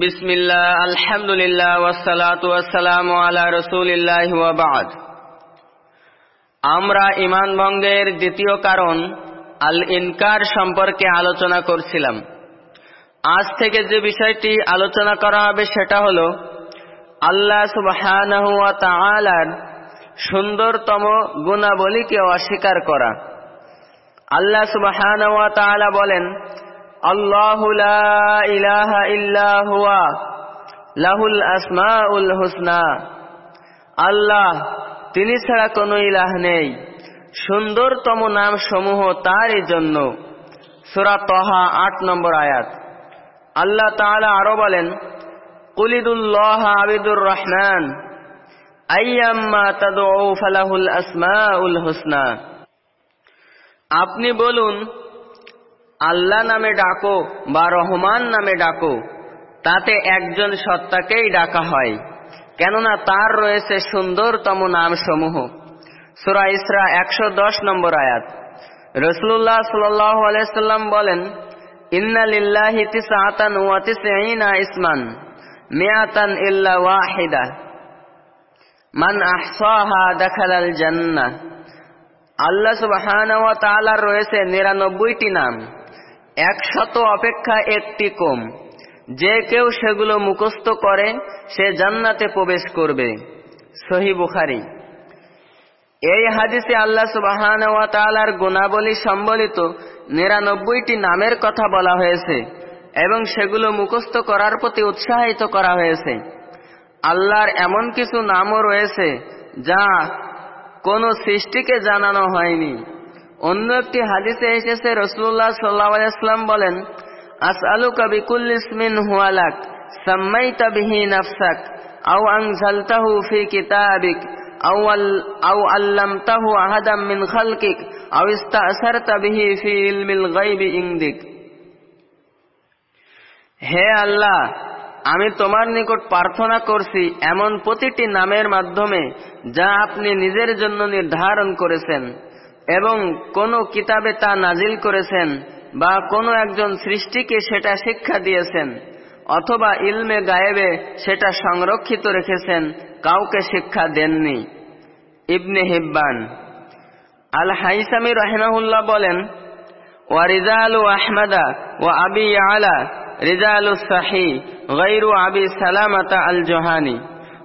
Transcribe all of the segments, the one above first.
বিসমিল্লাহ, আলহামদুলিল্লাহ ওয়াসালাতু ওয়াসসালামু আলা রাসূলিল্লাহ ওয়া বা'দ। আমরা ঈমান ভঙ্গের দ্বিতীয় কারণ আল ইনকার সম্পর্কে আলোচনা করছিলাম। আজ থেকে যে বিষয়টি আলোচনা করা হবে সেটা হলো আল্লাহ সুবহানাহু ওয়া তাআলার সুন্দরতম গুণাবলীকে অস্বীকার করা। আল্লাহ সুবহানাহু ওয়া তাআলা বলেন আল্লাহু লা ইলাহা ইল্লা হুয়া, লাহুল আসমাউল হুসনা। আল্লাহ, তিনি ছাড়া কোনো ইলাহ নেই। সুন্দরতম নাম সমূহ তারই জন্য। সূরা তহা আট নম্বর আয়াত। আল্লাহ তাআলা আরও বলেন, কুলিদুল্লাহ আবিদুর রহমান, আইয়াম্মা তাদউ ফালাহুল হুসনা। আপনি বলুন আল্লাহ নামে ডাকো বা রহমান নামে ডাকো, তাতে একজন সত্তাকেই ডাকা হয়। কেননা তার রয়েছে সুন্দরতম নাম সমূহ সুরা ইসরা একশো দশ নম্বর আয়াত। রসুল্লাহ সাল্লাম বলেন তিসঈনা ইসমান ওয়াহিদা। মান রয়েছে নিরানব্বইটি নাম। একশত অপেক্ষা একটি কম। যে কেউ সেগুলো মুখস্থ করে, সে জান্নাতে প্রবেশ করবে। সহি বুখারি। এই হাদিসে আল্লাহ সুবাহান ওয়া তাআলার গুণাবলী সম্বলিত নিরানব্বইটি নামের কথা বলা হয়েছে এবং সেগুলো মুখস্থ করার প্রতি উৎসাহিত করা হয়েছে। আল্লাহর এমন কিছু নামও রয়েছে যা কোনো সৃষ্টিকে জানানো হয়নি। অন্য একটি হাদিসে এসেছে রসুল্লাহ সাল্লাম বলেন আসআলু কবি কুল্লিসমিন হুয়ালাক, সাম্মাইতা বিহি নাফসাক, আও আনজালতাহু ফি কিতাবিক, আও আও আল্লামতাহু আহাদাম মিন খালকিক, আও ইস্তাসারতা বিহি ফি ইলমিল গায়বি ইনদিক। হে আল্লাহ, আমি তোমার নিকট প্রার্থনা করছি এমন প্রতিটি নামের মাধ্যমে যা আপনি নিজের জন্য নির্ধারণ করেছেন। এবং কোন কিতাবে তা নাজিল করেছেন বা কোনো একজন সৃষ্টিকে সেটা শিক্ষা দিয়েছেন অথবা ইলমে গায়েবে সেটা সংরক্ষিত রেখেছেন, কাউকে শিক্ষা দেননি। ইবনে হিব্বান। আল হাইসামি রহমাহুল্লাহ বলেন ওয়া রিজালু আহমদা ও আবি আলা, রিজালু সাহি গৈরু আবি সালামাতা আল জোহানি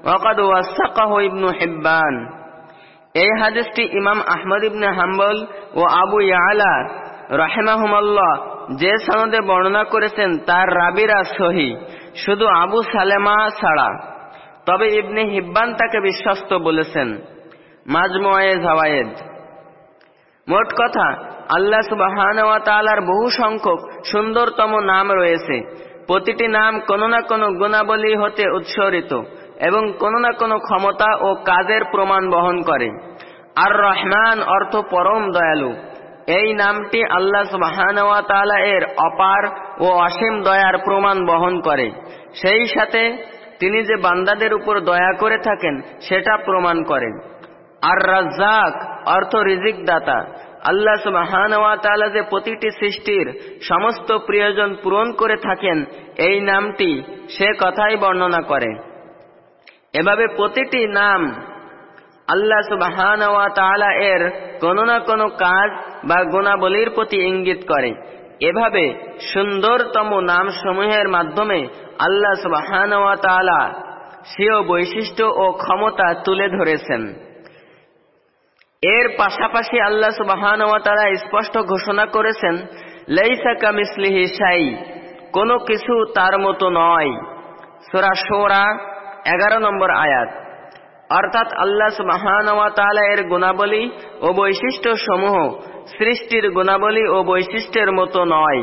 ওয়াকাদ ওয়াসাকাহু ইবনু হিব্বান। এই হাদিসটি ইমাম আহমদ ইবনে হাম্বল ও আবু ইয়ালা রাহেমাহুমাল্লাহ যে সনদে বর্ণনা করেছেন, তার রাবিরা সহি, শুধু আবু সালেমা ছাড়া। তবে ইবনে হিব্বান তাকে বিশ্বস্ত বলেছেন জাওয়ায়েদ। মোট কথা, আল্লাহ সুবাহান বহু সংখ্যক সুন্দরতম নাম রয়েছে। প্রতিটি নাম কোনো না কোনো গুণাবলী হতে উৎসরিত। এবং কোনো না কোনো ক্ষমতা ও কাজের প্রমাণ বহন করে। আর রহমান অর্থ পরম দয়ালু। এই নামটি আল্লাহ সুবাহান এর অপার ও অসীম দয়ার প্রমাণ বহন করে। সেই সাথে তিনি যে বান্দাদের উপর দয়া করে থাকেন, সেটা প্রমাণ করেন। আর রাজ্জাক অর্থ রিজিক দাতা আল্লাহ সুবাহান যে প্রতিটি সৃষ্টির সমস্ত প্রিয়জন পূরণ করে থাকেন, এই নামটি সে কথাই বর্ণনা করে। এভাবে প্রতিটি নাম আল্লাহ সুবাহান এর কোনো না কোনো কাজ বা গুণাবলীর প্রতি ইঙ্গিত করে। এভাবে সুন্দরতম নাম সমূহের মাধ্যমে আল্লাহ সুবাহান স্বীয় বৈশিষ্ট্য ও ক্ষমতা তুলে ধরেছেন। এর পাশাপাশি আল্লাহ সুবাহান স্পষ্ট ঘোষণা করেছেন, লেইসা কামিসলিহি সাই কোনো কিছু তার মতো নয়। সোরা সোরা এগারো নম্বর আয়াত। অর্থাৎ আল্লাহ সুবাহান এর গুণাবলী ও বৈশিষ্ট্য সমূহ সৃষ্টির গুণাবলী ও বৈশিষ্ট্যের মতো নয়।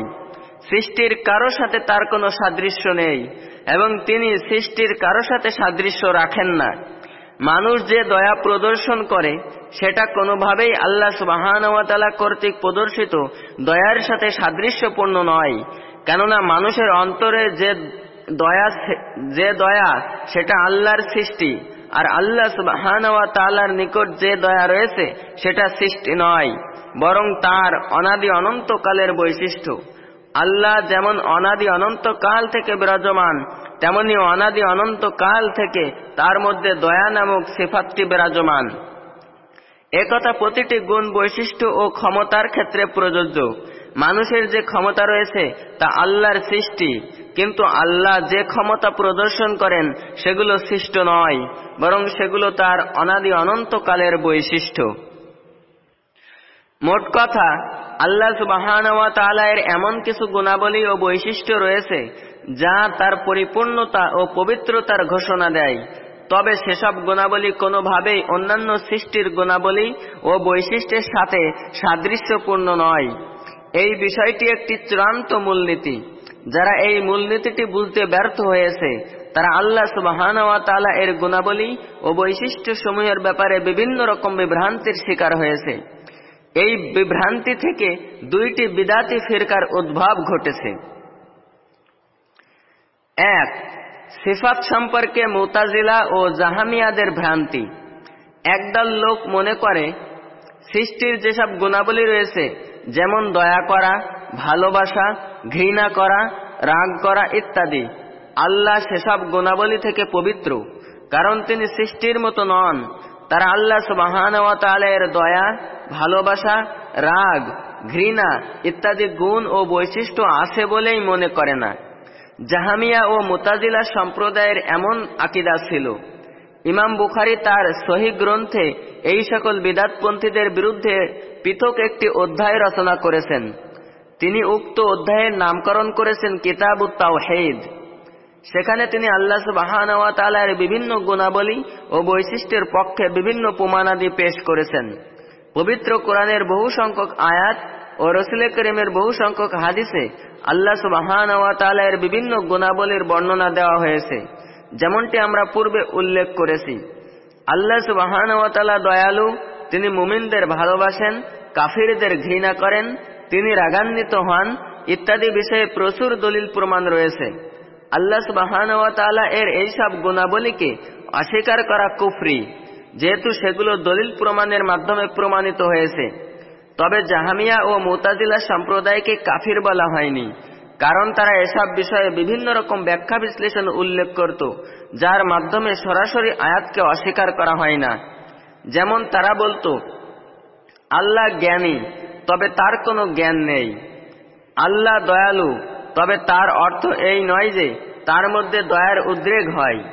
সৃষ্টির কারও সাথে তার কোনো সাদৃশ্য নেই এবং তিনি সৃষ্টির কারও সাথে সাদৃশ্য রাখেন না। মানুষ যে দয়া প্রদর্শন করে, সেটা কোনোভাবেই আল্লাহ সুবাহানওয়াতালা কর্তৃক প্রদর্শিত দয়ার সাথে সাদৃশ্যপূর্ণ নয়। কেননা মানুষের অন্তরে যে দয়া যে দয়া, সেটা আল্লাহর সৃষ্টি। আর আল্লাহ সুবাহানওয়া নিকট যে দয়া রয়েছে, সেটা সৃষ্টি নয়, বরং তার অনাদি অনন্তকালের বৈশিষ্ট্য। আল্লাহ যেমন অনাদি অনন্ত কাল থেকে বিরাজমান, তেমনি অনাদি অনন্ত কাল থেকে তার মধ্যে দয়া নামক সিফাতটি বিরাজমান। একথা প্রতিটি গুণ বৈশিষ্ট্য ও ক্ষমতার ক্ষেত্রে প্রযোজ্য। মানুষের যে ক্ষমতা রয়েছে, তা আল্লাহর সৃষ্টি। কিন্তু আল্লাহ যে ক্ষমতা প্রদর্শন করেন, সেগুলো সৃষ্ট নয়, বরং সেগুলো তার অনাদি অনন্তকালের বৈশিষ্ট্য। মোট কথা, আল্লাহ সুবাহান এর এমন কিছু গুণাবলী ও বৈশিষ্ট্য রয়েছে, যা তার পরিপূর্ণতা ও পবিত্রতার ঘোষণা দেয়। তবে সেসব গুণাবলী কোনোভাবেই অন্যান্য সৃষ্টির গুণাবলী ও বৈশিষ্ট্যের সাথে সাদৃশ্যপূর্ণ নয়। এই বিষয়টি একটি চূড়ান্ত মূলনীতি। যারা এই মূলনীতিটি বুঝতে ব্যর্থ হয়েছে, তারা আল্লাহ সুবাহান এর গুণাবলী ও বৈশিষ্ট্য সমূহের ব্যাপারে বিভিন্ন রকম বিভ্রান্তির শিকার হয়েছে। এই বিভ্রান্তি থেকে দুইটি বিদাতি ফিরকার উদ্ভব ঘটেছে। এক, সিফাত সম্পর্কে মোতাজিলা ও জাহামিয়াদের ভ্রান্তি। একদল লোক মনে করে, সৃষ্টির যেসব গুণাবলী রয়েছে যেমন দয়া করা, ভালোবাসা, ঘৃণা করা, রাগ করা ইত্যাদি। আল্লাহ সেসব গুণাবলী থেকে পবিত্র, কারণ তিনি সৃষ্টির মতো নন। তারা আল্লাহ সুবাহান দয়া, ভালোবাসা, রাগ, ঘৃণা ইত্যাদি গুণ ও বৈশিষ্ট্য আছে বলেই মনে করে না। জাহামিয়া ও মোতাজিলা সম্প্রদায়ের এমন আকিদা ছিল। ইমাম বুখারি তার সহি গ্রন্থে এই সকল বিদাতপন্থীদের বিরুদ্ধে পৃথক একটি অধ্যায় রচনা করেছেন। তিনি উক্ত অধ্যায়ের নামকরণ করেছেন কিতাব হেদ সেখানে তিনি আল্লাহ সুবাহানওয়াতালার বিভিন্ন গুণাবলী ও বৈশিষ্ট্যের পক্ষে বিভিন্ন প্রমাণাদি পেশ করেছেন। পবিত্র কোরআনের বহু সংখ্যক আয়াত ও রসুল করিমের বহু সংখ্যক হাদিসে আল্লাহ সুবাহান এর বিভিন্ন গুণাবলীর বর্ণনা দেওয়া হয়েছে। যেমনটি আমরা পূর্বে উল্লেখ করেছি। আল্লাহ সুবাহান দয়ালু তিনি মুমিনদের ভালোবাসেন, কাফিরদের ঘৃণা করেন, তিনি রাগান্বিত হন, ইত্যাদি বিষয়ে প্রচুর দলিল প্রমাণ রয়েছে। আল্লাহ সুবাহান এর এইসব গুণাবলীকে অস্বীকার করা কুফরি, যেহেতু সেগুলো দলিল প্রমাণের মাধ্যমে প্রমাণিত হয়েছে। তবে জাহামিয়া ও মোতাজিলা সম্প্রদায়কে কাফির বলা হয়নি, কারণ তারা এসব বিষয়ে বিভিন্ন রকম ব্যাখ্যা বিশ্লেষণ উল্লেখ করত, যার মাধ্যমে সরাসরি আয়াতকে অস্বীকার করা হয় না। যেমন তারা বলতো, আল্লাহ জ্ঞানী, তবে তার কোনো জ্ঞান নেই। আল্লাহ দয়ালু, তবে তার অর্থ এই নয় যে তার মধ্যে দয়ার উদ্রেক হয়।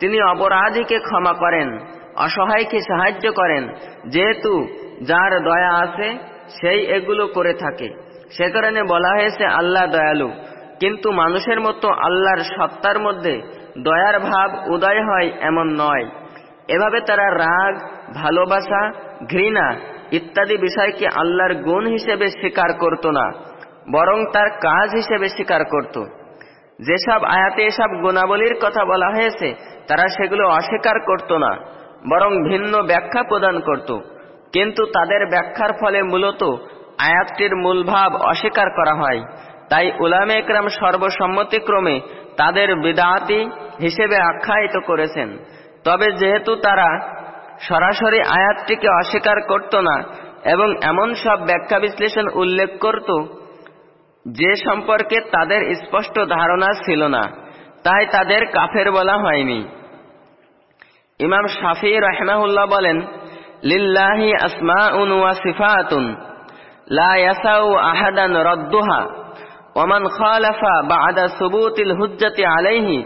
তিনি অপরাধীকে ক্ষমা করেন, অসহায়কে সাহায্য করেন, যেহেতু যার দয়া আছে, সেই এগুলো করে থাকে। সে কারণে বলা হয়েছে, আল্লাহ দয়ালু। কিন্তু মানুষের মতো আল্লাহর সত্তার মধ্যে দয়ার ভাব উদয় হয় এমন নয়। এভাবে তারা রাগ, ভালোবাসা, ঘৃণা ইত্যাদি বিষয়কে আল্লাহর গুণ হিসেবে স্বীকার করত না, বরং তার কাজ হিসেবে স্বীকার করত। যেসব আয়াতে এসব গুণাবলীর কথা বলা হয়েছে, তারা সেগুলো অস্বীকার করত না, বরং ভিন্ন ব্যাখ্যা প্রদান করত। কিন্তু তাদের ব্যাখ্যার ফলে মূলত আয়াতটির মূলভাব অস্বীকার করা হয়। তাই উলামে একরাম সর্বসম্মতিক্রমে তাদের বিদাতি হিসেবে আখ্যায়িত করেছেন। তবে যেহেতু তারা সরাসরি আয়াতটিকে অস্বীকার করত না এবং এমন সব ব্যাখ্যা বিশ্লেষণ উল্লেখ করত, যে সম্পর্কে তাদের স্পষ্ট ধারণা ছিল না, তাই তাদের কাফের বলা হয়নি। ইমাম শাফি রহমাহুল্লাহ বলেন, লিল্লাহি আসমাউন ওয়া সিফাতুন, লা আহাদান ওমান আলাইহি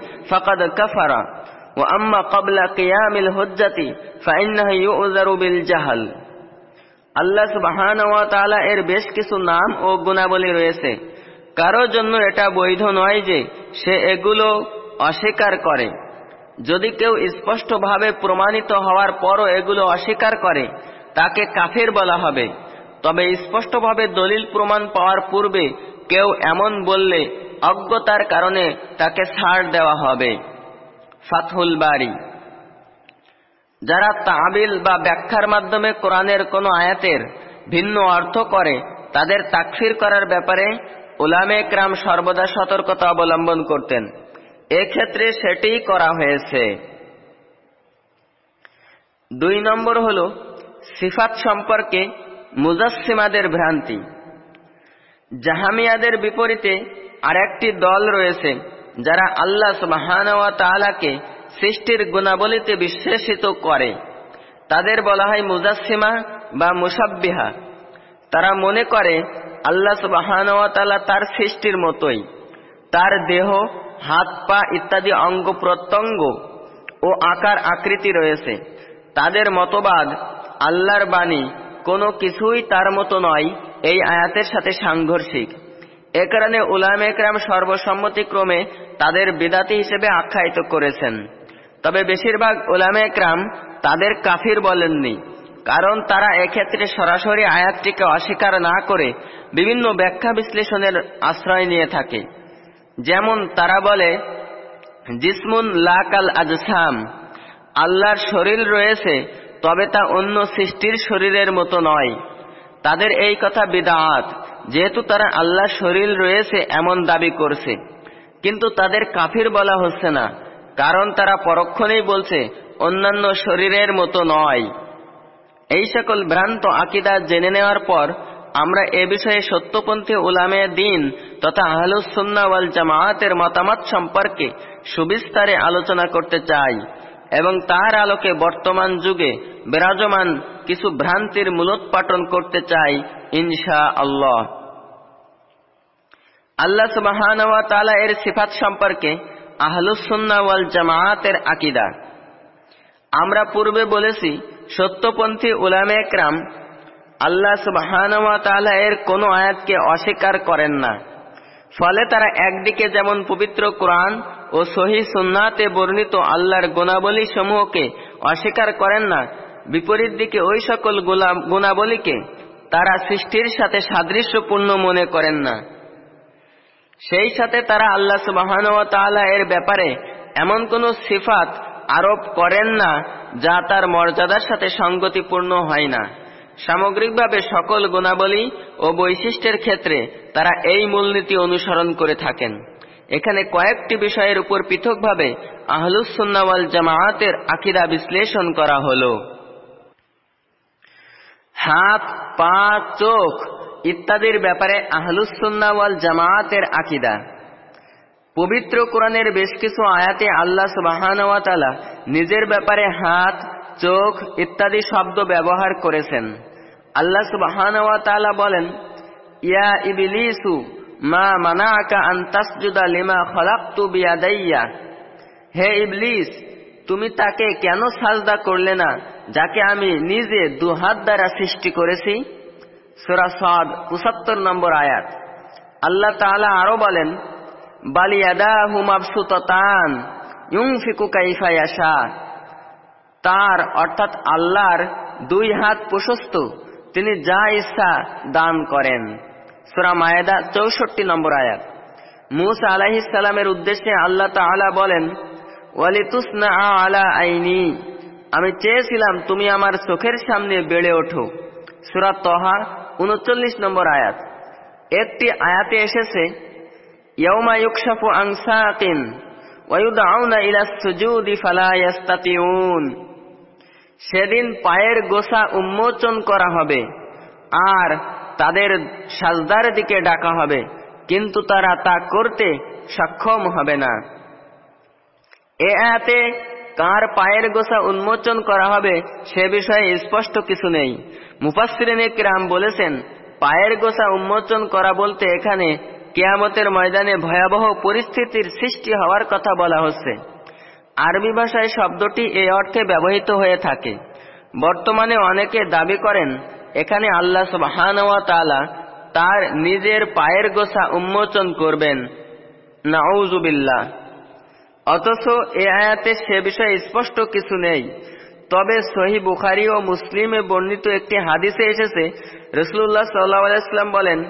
জাহাল। এর বেশ কিছু নাম ও গুণাবলী রয়েছে। কারও জন্য এটা বৈধ নয় যে সে এগুলো অস্বীকার করে। যদি কেউ স্পষ্টভাবে প্রমাণিত হওয়ার পরও এগুলো অস্বীকার করে, তাকে কাফের বলা হবে। তবে স্পষ্টভাবে দলিল প্রমাণ পাওয়ার পূর্বে কেউ এমন বললে অজ্ঞতার কারণে তাকে ছাড় দেওয়া হবে। ফাতহুল বাড়ি যারা তাবিল বা ব্যাখ্যার মাধ্যমে কোরআনের কোনো আয়াতের ভিন্ন অর্থ করে, তাদের তাকফির করার ব্যাপারে ওলামে ক্রাম সর্বদা সতর্কতা অবলম্বন করতেন। এক্ষেত্রে সেটি করা হয়েছে। দুই নম্বর হল সিফাত সম্পর্কে মুজাসিমাদের ভ্রান্তি। জাহামিয়াদের বিপরীতে আরেকটি দল রয়েছে যারা আল্লাহ তালাকে সৃষ্টির গুণাবলীতে বিশ্বাসিত করে, তাদের বলা হয় মুজাসিমা বা মুসাব্বিহা তারা মনে করে আল্লাহ সুবাহানওয়া তার সৃষ্টির মতোই। তার দেহ, হাত, পা ইত্যাদি অঙ্গ প্রত্যঙ্গ ও আকার আকৃতি রয়েছে। তাদের মতবাদ আল্লাহর বাণী কোনো কিছুই তার মতো নয়, এই আয়াতের সাথে সাংঘর্ষিক। এ কারণে উলাম একরাম সর্বসম্মতিক্রমে তাদের বিদাতি হিসেবে আখ্যায়িত করেছেন। তবে বেশিরভাগ উলাম একরাম তাদের কাফির বলেননি, কারণ তারা এক্ষেত্রে সরাসরি আয়াতটিকে অস্বীকার না করে বিভিন্ন ব্যাখ্যা বিশ্লেষণের আশ্রয় নিয়ে থাকে। যেমন তারা বলে, জিসমুন লাকাল আজসাম, আল্লাহর শরীর রয়েছে, তবে তা অন্য সৃষ্টির শরীরের মতো নয়। তাদের এই কথা বিদাত যেহেতু তারা আল্লাহ শরীর রয়েছে এমন দাবি করছে। কিন্তু তাদের কাফির বলা হচ্ছে না, কারণ তারা পরক্ষণেই বলছে, অন্যান্য শরীরের মতো নয়। এই সকল ভ্রান্ত আকিদা জেনে নেওয়ার পর আমরা এ বিষয়ে সত্যপন্থী উলামে দিন তথা আহলুসুন্না ওয়াল জামায়াতের মতামত সম্পর্কে সুবিস্তারে আলোচনা করতে চাই এবং তার আলোকে বর্তমান যুগে বিরাজমান কিছু ভ্রান্তির মূলোৎপাটন করতে চাই ইনশা আল্লাহ আল্লাহ সুবাহান তালা এর সিফাত সম্পর্কে আহলুসুন্না ওয়াল জামায়াতের আকিদা। আমরা পূর্বে বলেছি, সত্যপন্থী উলামে একরাম আল্লাহ সুবাহান তালা এর কোনো আয়াতকে অস্বীকার করেন না। ফলে তারা একদিকে যেমন পবিত্র কোরআন ও সহি সুন্নাতে বর্ণিত আল্লাহর গুণাবলী সমূহকে অস্বীকার করেন না বিপরীত দিকে ওই সকল গুণাবলীকে তারা সৃষ্টির সাথে সাদৃশ্যপূর্ণ মনে করেন না। সেই সাথে তারা আল্লাহ সুবাহান এর ব্যাপারে এমন কোন সিফাত আরোপ করেন না, যা তার মর্যাদার সাথে সঙ্গতিপূর্ণ হয় না। সামগ্রিকভাবে সকল গুণাবলী ও বৈশিষ্ট্যের ক্ষেত্রে তারা এই মূলনীতি অনুসরণ করে থাকেন। এখানে কয়েকটি বিষয়ের উপর পৃথকভাবে আহলুসুন্নাওয়াল জামায়াতের আকিদা বিশ্লেষণ করা হল। হাত, পা, চোখ ইত্যাদির ব্যাপারে আহলুসুন্নাওয়াল জামায়াতের আকিদা। পবিত্র কোরআনের বেশ কিছু আয়াতে আল্লাহ সুবাহানওয়াতালা নিজের ব্যাপারে হাত, চোখ ইত্যাদি শব্দ ব্যবহার করেছেন। আল্লাহ সুবাহানওয়াতালা বলেন, ইয়া ইবিলিসু মা মানাকা আন্তাসজুদা লিমা খলাক্তু বিয়াদাইয়া। হে ইবলিস, তুমি তাকে কেন সাজদা করলে না? যাকে আমি নিজে দু হাত দ্বারা সৃষ্টি করেছি, সুরা সাদ পঁচাত্তর নম্বর আয়াত। আল্লাহ তাআলা আরও বলেন তার অর্থাৎ আল্লাহর দুই হাত প্রশস্ত, তিনি যা ইচ্ছা দান করেন। সুরা মায়েদা চৌষট্টি নম্বর আয়াত। মুসা আলাহিসাল্লামের উদ্দেশ্যে আল্লাহ তাআলা বলেন, ওয়ালিতুসনা আলা আইনি। আমি চেয়েছিলাম তুমি আমার চোখের সামনে বেড়ে ওঠো। সুরা তহা উনচল্লিশ নম্বর আয়াত। একটি আয়াতে এসেছে ফালা সেদিন পায়ের গোসা উন্মোচন করা হবে আর তাদের সাজদার দিকে ডাকা হবে, কিন্তু তারা তা করতে সক্ষম হবে না। এ আয়াতে কার পায়ের গোসা উন্মোচন করা হবে সে বিষয়ে স্পষ্ট কিছু নেই। মুফাসরিনে কিরাম বলেছেন, পায়ের গোসা উন্মোচন করা বলতে এখানে কেয়ামতের ময়দানে ভয়াবহ পরিস্থিতির সৃষ্টি হওয়ার কথা বলা হচ্ছে। আরবি ভাষায় শব্দটি এই অর্থে ব্যবহৃত হয়ে থাকে। বর্তমানে অনেকে দাবি করেন, এখানে আল্লাহ সুবাহান তার নিজের পায়ের গোসা উন্মোচন করবেন। নাউজুবিল্লাহ অথচ এ আয়াতে সে বিষয়ে স্পষ্ট কিছু নেই। তবে সহি বুখারি ও মুসলিমে বর্ণিত একটি হাদিসে এসেছে রসুল্লাহ সাল্লাহাম বলেন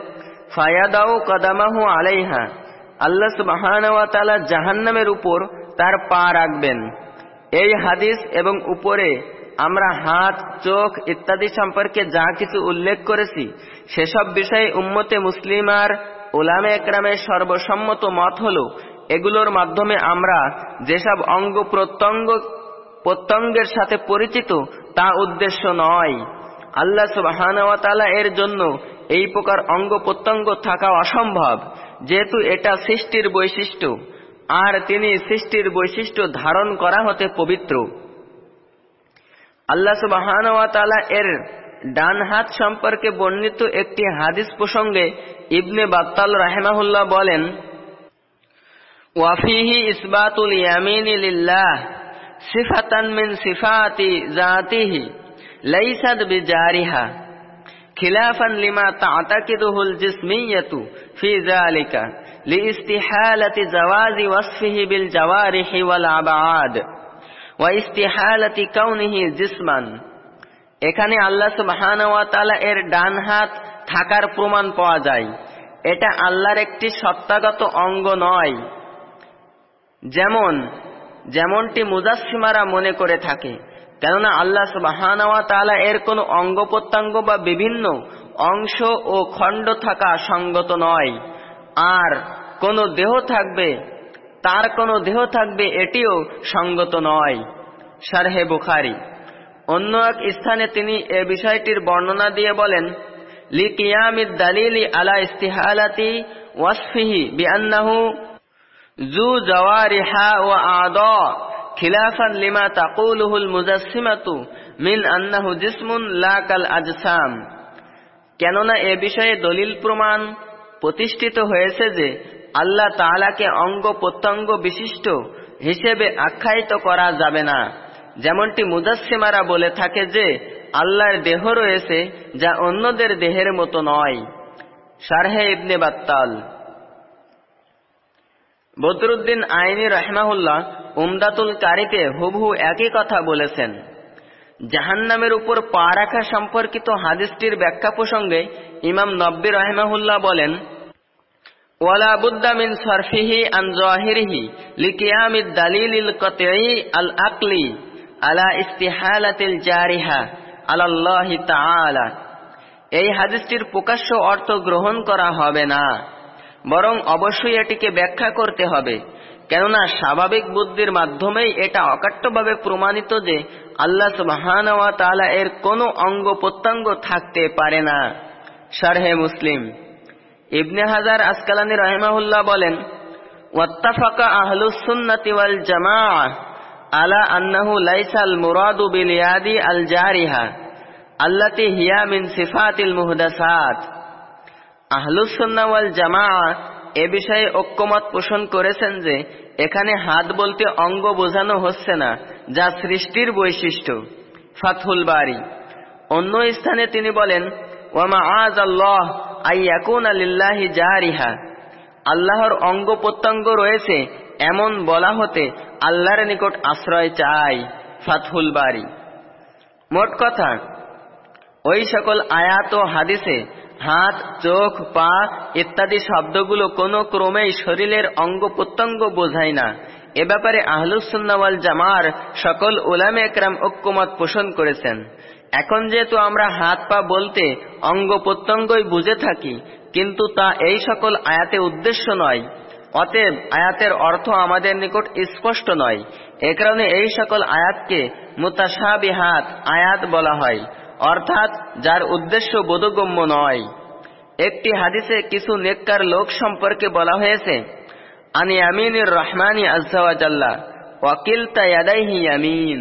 ফায়াদাও কদামাহু আলাইহা, আল্লাহ সুবাহানওয়াতালা জাহান্নামের উপর তার পা রাখবেন। এই হাদিস এবং উপরে আমরা হাত, চোখ ইত্যাদি সম্পর্কে যা কিছু উল্লেখ করেছি, সেসব বিষয়ে উম্মতে মুসলিমার ওলামে একরামের সর্বসম্মত মত হল এগুলোর মাধ্যমে আমরা যেসব অঙ্গ প্রত্যঙ্গ প্রত্যঙ্গের সাথে পরিচিত, তা উদ্দেশ্য নয়। আল্লাহ সুবাহানওয়াতালা এর জন্য এই প্রকার অঙ্গ প্রত্যঙ্গ থাকা অসম্ভব, যেহেতু এটা সৃষ্টির বৈশিষ্ট্য, আর তিনি সৃষ্টির বৈশিষ্ট্য ধারণ করা হতে পবিত্র। আল্লাহ সুবাহান এর ডান হাত সম্পর্কে বর্ণিত একটি হাদিস প্রসঙ্গে ইবনে বাত্তাল রাহেমাহুল্লাহ বলেন লিল্লাহ সিফাতান মিন সিফাতি জাতিহি লাইসাদ বিজারিহা খিলাফান লিমা তাতাকিদুহুল জিসমিয়াতু ফি যালিকা লিইস্তিহালাতি জাওয়াজি ওয়াসফিহি বিল জাওয়ারিহি ওয়াল আবাদ ওয়া ইস্তিহালাতি কাউনিহি জিসমান এখানে আল্লাহ ওয়া তাআলা এর ডান হাত থাকার প্রমাণ পাওয়া যায়। এটা আল্লাহর একটি সত্তাগত অঙ্গ নয়। যেমন, যেমনটি মুজাসিমারা মনে করে থাকে, কেননা আল্লাহ সুবাহানাওয়া তালা এর কোনো অঙ্গ প্রত্যঙ্গ বা বিভিন্ন অংশ ও খণ্ড থাকা সঙ্গত নয়। আর কোনো দেহ থাকবে, তার কোনো দেহ থাকবে এটিও সঙ্গত নয়। সারহে বুখারি। অন্য এক স্থানে তিনি এ বিষয়টির বর্ণনা দিয়ে বলেন, লি কিয়ামিদ দালিলি আলা ইস্তিহালাতি ওয়াসফিহি বিআন্নাহু জু খিলাফান লিমা কেননা এ বিষয়ে দলিল প্রমাণ প্রতিষ্ঠিত হয়েছে যে আল্লাহ তাআলাকে অঙ্গ প্রত্যঙ্গ বিশিষ্ট হিসেবে আখ্যায়িত করা যাবে না। যেমনটি মুজাসসিমারা বলে থাকে যে আল্লাহর দেহ রয়েছে যা অন্যদের দেহের মতো নয়। সারহে ইবনে বাত্তাল বদরুদ্দিন আইনি রহমাহুল্লাহ উমদাতুল কারিতে হুবহু একই কথা বলেছেন। জাহান্নামের উপর পা রাখা সম্পর্কিত হাদিসটির ব্যাখ্যা প্রসঙ্গে ইমাম নব্বী রহমাহুল্লাহ বলেন সরফিহি আন আল আকলি আলা ইস্তিহালাতিল এই হাদিসটির প্রকাশ্য অর্থ গ্রহণ করা হবে না। বরং অবশ্যই এটিকে ব্যাখ্যা করতে হবে, কেননা স্বাভাবিক বুদ্ধির মাধ্যমেই এটা অকাট্যভাবে প্রমাণিত যে আল্লাহ সুবহান তাআলা এর কোনো অঙ্গ প্রত্যঙ্গ থাকতে পারে না। শারহে মুসলিম। ইবনে হাজার আসকালানি রহমাহুল্লাহ বলেন, ওয়াত্তাফাকা আহলুস ওয়াল আলা আন্নাহু লাইসাল মুরাদু বিল ইয়াদি আল জারিহা, আল্লাতি হিয়া মিন সিফাতিল মুহদাসাত। আহলুসন্না ওয়াল জামা এ বিষয়ে ঐক্যমত পোষণ করেছেন যে এখানে হাত বলতে অঙ্গ বোঝানো হচ্ছে না, যা সৃষ্টির বৈশিষ্ট্য। ফাতহুল বাড়ি অন্য স্থানে তিনি বলেন ওয়ামা আজ আল্লাহ আইয়াকুন আলিল্লাহি জারিহা। আল্লাহর অঙ্গ প্রত্যঙ্গ রয়েছে, এমন বলা হতে আল্লাহর নিকট আশ্রয় চাই, ফাতহুল বাড়ি মোট কথা, ওই সকল আয়াত ও হাদিসে হাত, চোখ, পা ইত্যাদি শব্দগুলো কোনো ক্রমেই শরীরের অঙ্গ প্রত্যঙ্গ বোঝায় না। এ ব্যাপারে আহলুসুন্নাওয়াল জামার সকল ওলামে একরাম ঐক্যমত পোষণ করেছেন। এখন যেহেতু আমরা হাত, পা বলতে অঙ্গ প্রত্যঙ্গই বুঝে থাকি, কিন্তু তা এই সকল আয়াতে উদ্দেশ্য নয়। অতএব আয়াতের অর্থ আমাদের নিকট স্পষ্ট নয়। এ কারণে এই সকল আয়াতকে মুতাসাবিহাত আয়াত বলা হয়। অর্থাৎ যার উদ্দেশ্য বোধগম্য নয়। একটি হাদিসে কিছু নেককার লোক সম্পর্কে বলা হয়েছে, আনি আমিনুর রহমানি আজ্জাওয়াজাল্লা ওয়াকিল তায়াদাইহি আমিন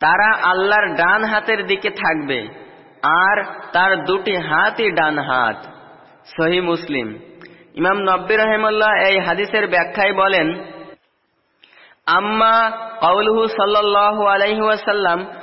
তারা আল্লাহর ডান হাতের দিকে থাকবে আর তার দুটি হাতই ডান হাত। সহি মুসলিম। ইমাম নব্বী রহেমুল্লাহ এই হাদিসের ব্যাখ্যায় বলেন, আম্মা কৌলহু সাল্লাল্লাহু আলাইহি ওয়াসাল্লাম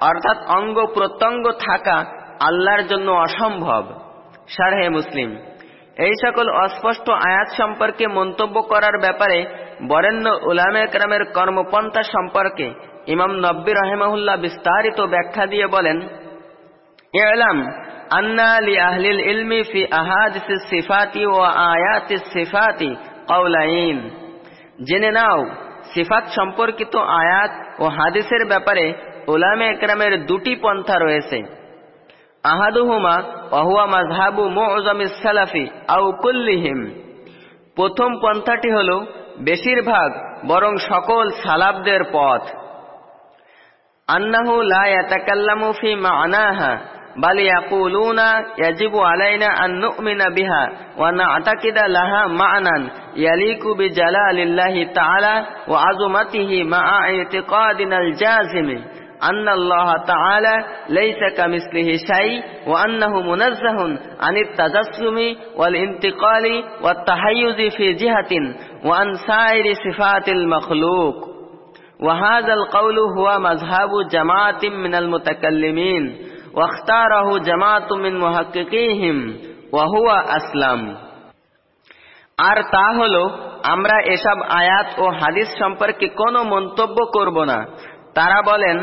অর্থাৎ অঙ্গ প্রত্যঙ্গ থাকা আল্লাহর জন্য অসম্ভব। সারহে মুসলিম, এই সকল অস্পষ্ট আয়াত সম্পর্কে মন্তব্য করার ব্যাপারে বরেণ্য উলামে একরামের কর্মপন্থা সম্পর্কে ইমাম নব্বী রহেমাহুল্লাহ বিস্তারিত ব্যাখ্যা দিয়ে বলেন আন্না আহলিল ইলমি ফি সিফাতি ও জেনে নাও, সিফাত সম্পর্কিত আয়াত ও হাদিসের ব্যাপারে ওলামে একরামের দুটি পন্থা রয়েছে। আহাদুহুমা অহুয়া মাজহাবু মোজামিস সালাফি আউ কুল্লিহিম। প্রথম পন্থাটি হল, বেশিরভাগ, বরং সকল সালাবদের পথ। আন্নাহু লা মা আনাহা আলাইনা নুমিনা বিহা, ওয়া লাহা أن الله تعالى ليس كمثله شيء وأنه منزه عن التجسم والانتقال والتحيز في جهة وعن سائر صفات المخلوق وهذا القول هو مذهب جماعة من المتكلمين واختاره جماعة من محققيهم وهو أسلم আর তা হলো আমরা এসব আয়াত ও হাদিস সম্পর্কে কোনো মন্তব্য করব না তারা বলেন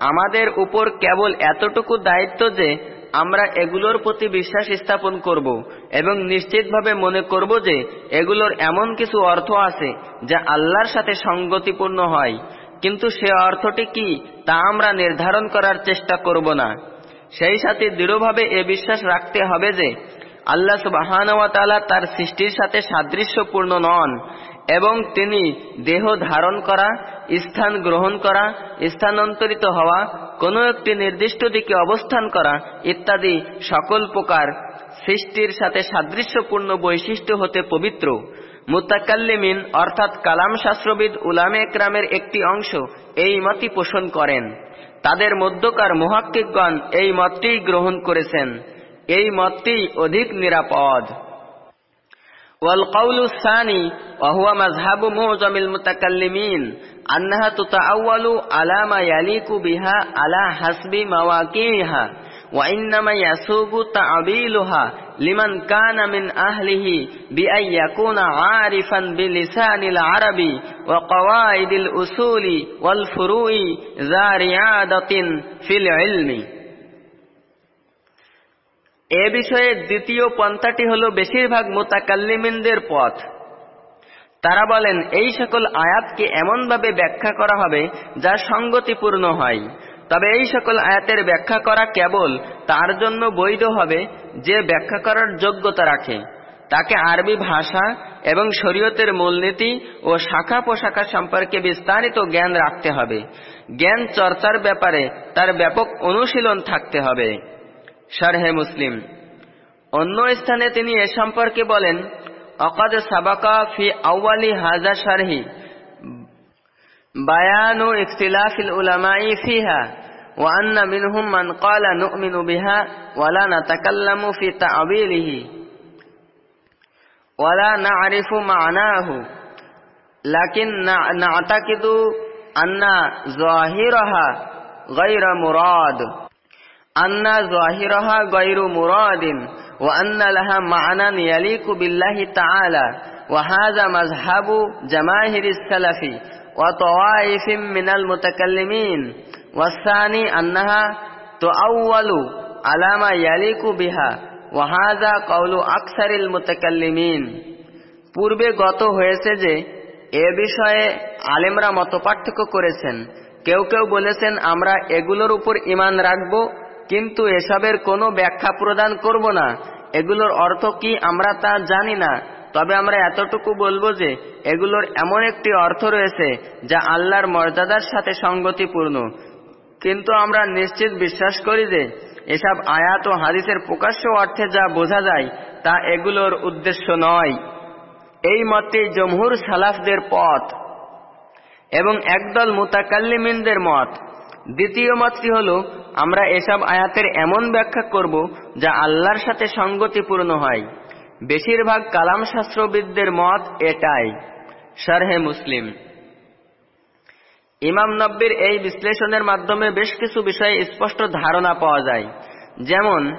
আমাদের উপর কেবল এতটুকু দায়িত্ব যে আমরা এগুলোর প্রতি বিশ্বাস স্থাপন করব এবং নিশ্চিতভাবে মনে করব যে এগুলোর এমন কিছু অর্থ আছে যা আল্লাহর সাথে সঙ্গতিপূর্ণ হয়। কিন্তু সে অর্থটি কি তা আমরা নির্ধারণ করার চেষ্টা করব না। সেই সাথে দৃঢ়ভাবে এ বিশ্বাস রাখতে হবে যে আল্লাহ সুবাহানওয়াতালা তার সৃষ্টির সাথে সাদৃশ্যপূর্ণ নন। এবং তিনি দেহ ধারণ করা, স্থান গ্রহণ করা, স্থানান্তরিত হওয়া, কোনো একটি নির্দিষ্ট দিকে অবস্থান করা ইত্যাদি সকল প্রকার সৃষ্টির সাথে সাদৃশ্যপূর্ণ বৈশিষ্ট্য হতে পবিত্র। মুতাকাল্লিমিন অর্থাৎ কালাম শাস্ত্রবিদ উলামে একরামের একটি অংশ এই মতই পোষণ করেন। তাদের মধ্যকার মহাক্কিকগণ এই মতটি গ্রহণ করেছেন। এই মতটি অধিক নিরাপদ। والقول الثاني وهو مذهب معظم المتكلمين أنها تتأول على ما يليق بها على حسب مواقعها وإنما يسوق تعبيلها لمن كان من أهله بأن يكون عارفا بلسان العربي وقواعد الأصول والفروع ذا رياضة في العلم. এ বিষয়ে দ্বিতীয় পন্থাটি হল বেশিরভাগ মোতাকাল্লিমিনদের পথ। তারা বলেন, এই সকল আয়াতকে এমনভাবে ব্যাখ্যা করা হবে যা সঙ্গতিপূর্ণ হয়। তবে এই সকল আয়াতের ব্যাখ্যা করা কেবল তার জন্য বৈধ হবে যে ব্যাখ্যা করার যোগ্যতা রাখে। তাকে আরবি ভাষা এবং শরীয়তের মূলনীতি ও শাখা পোশাখা সম্পর্কে বিস্তারিত জ্ঞান রাখতে হবে। জ্ঞান চর্চার ব্যাপারে তার ব্যাপক অনুশীলন থাকতে হবে। শারহে মুসলিম অন্য স্থানে তিনি এ সম্পর্কে বলেন অকাদ সাবাকা ফি আউয়ালি হাজা শারহি বায়ানু ইখতিলাফিল উলামাই ফিহা وأن منهم من قال نؤمن بها ولا نتكلم في تعبيره ولا نعرف معناه لكن نعتقد أن ظاهرها غير مراد أن ظاهرها غير مراد وأن لها معنى يليق بالله تعالى وهذا مذهب جماهير السلف وطوائف من المتكلمين والثاني أنها تؤول على ما يليق بها وهذا قول أكثر المتكلمين পূর্বে গত হয়েছে যে এ বিষয়ে আলেমরা মতপার্থক্য করেছেন কেউ কেউ বলেছেন আমরা এগুলোর উপর ইমান রাখব কিন্তু এসবের কোনো ব্যাখ্যা প্রদান করব না। এগুলোর অর্থ কি আমরা তা জানি না। তবে আমরা এতটুকু বলব যে, এগুলোর এমন একটি অর্থ রয়েছে যা আল্লাহর মর্যাদার সাথে সঙ্গতিপূর্ণ। কিন্তু আমরা নিশ্চিত বিশ্বাস করি যে, এসব আয়াত ও হাদিসের প্রকাশ্য অর্থে যা বোঝা যায় তা এগুলোর উদ্দেশ্য নয়। এই মতে জমহুর সালাফদের পথ এবং একদল মুতাকাল্লিমিনদের মত। দ্বিতীয় মতটি হল, আমরা এসব আয়াতের এমন ব্যাখ্যা করব যা আল্লাহর সাথে সঙ্গতিপূর্ণ হয়। বেশিরভাগ কালাম শাস্ত্রবিদদের মত এটাই। শারহে মুসলিম। ইমাম নব্বির এই বিশ্লেষণের মাধ্যমে বেশ কিছু বিষয়ে স্পষ্ট ধারণা পাওয়া যায়। যেমন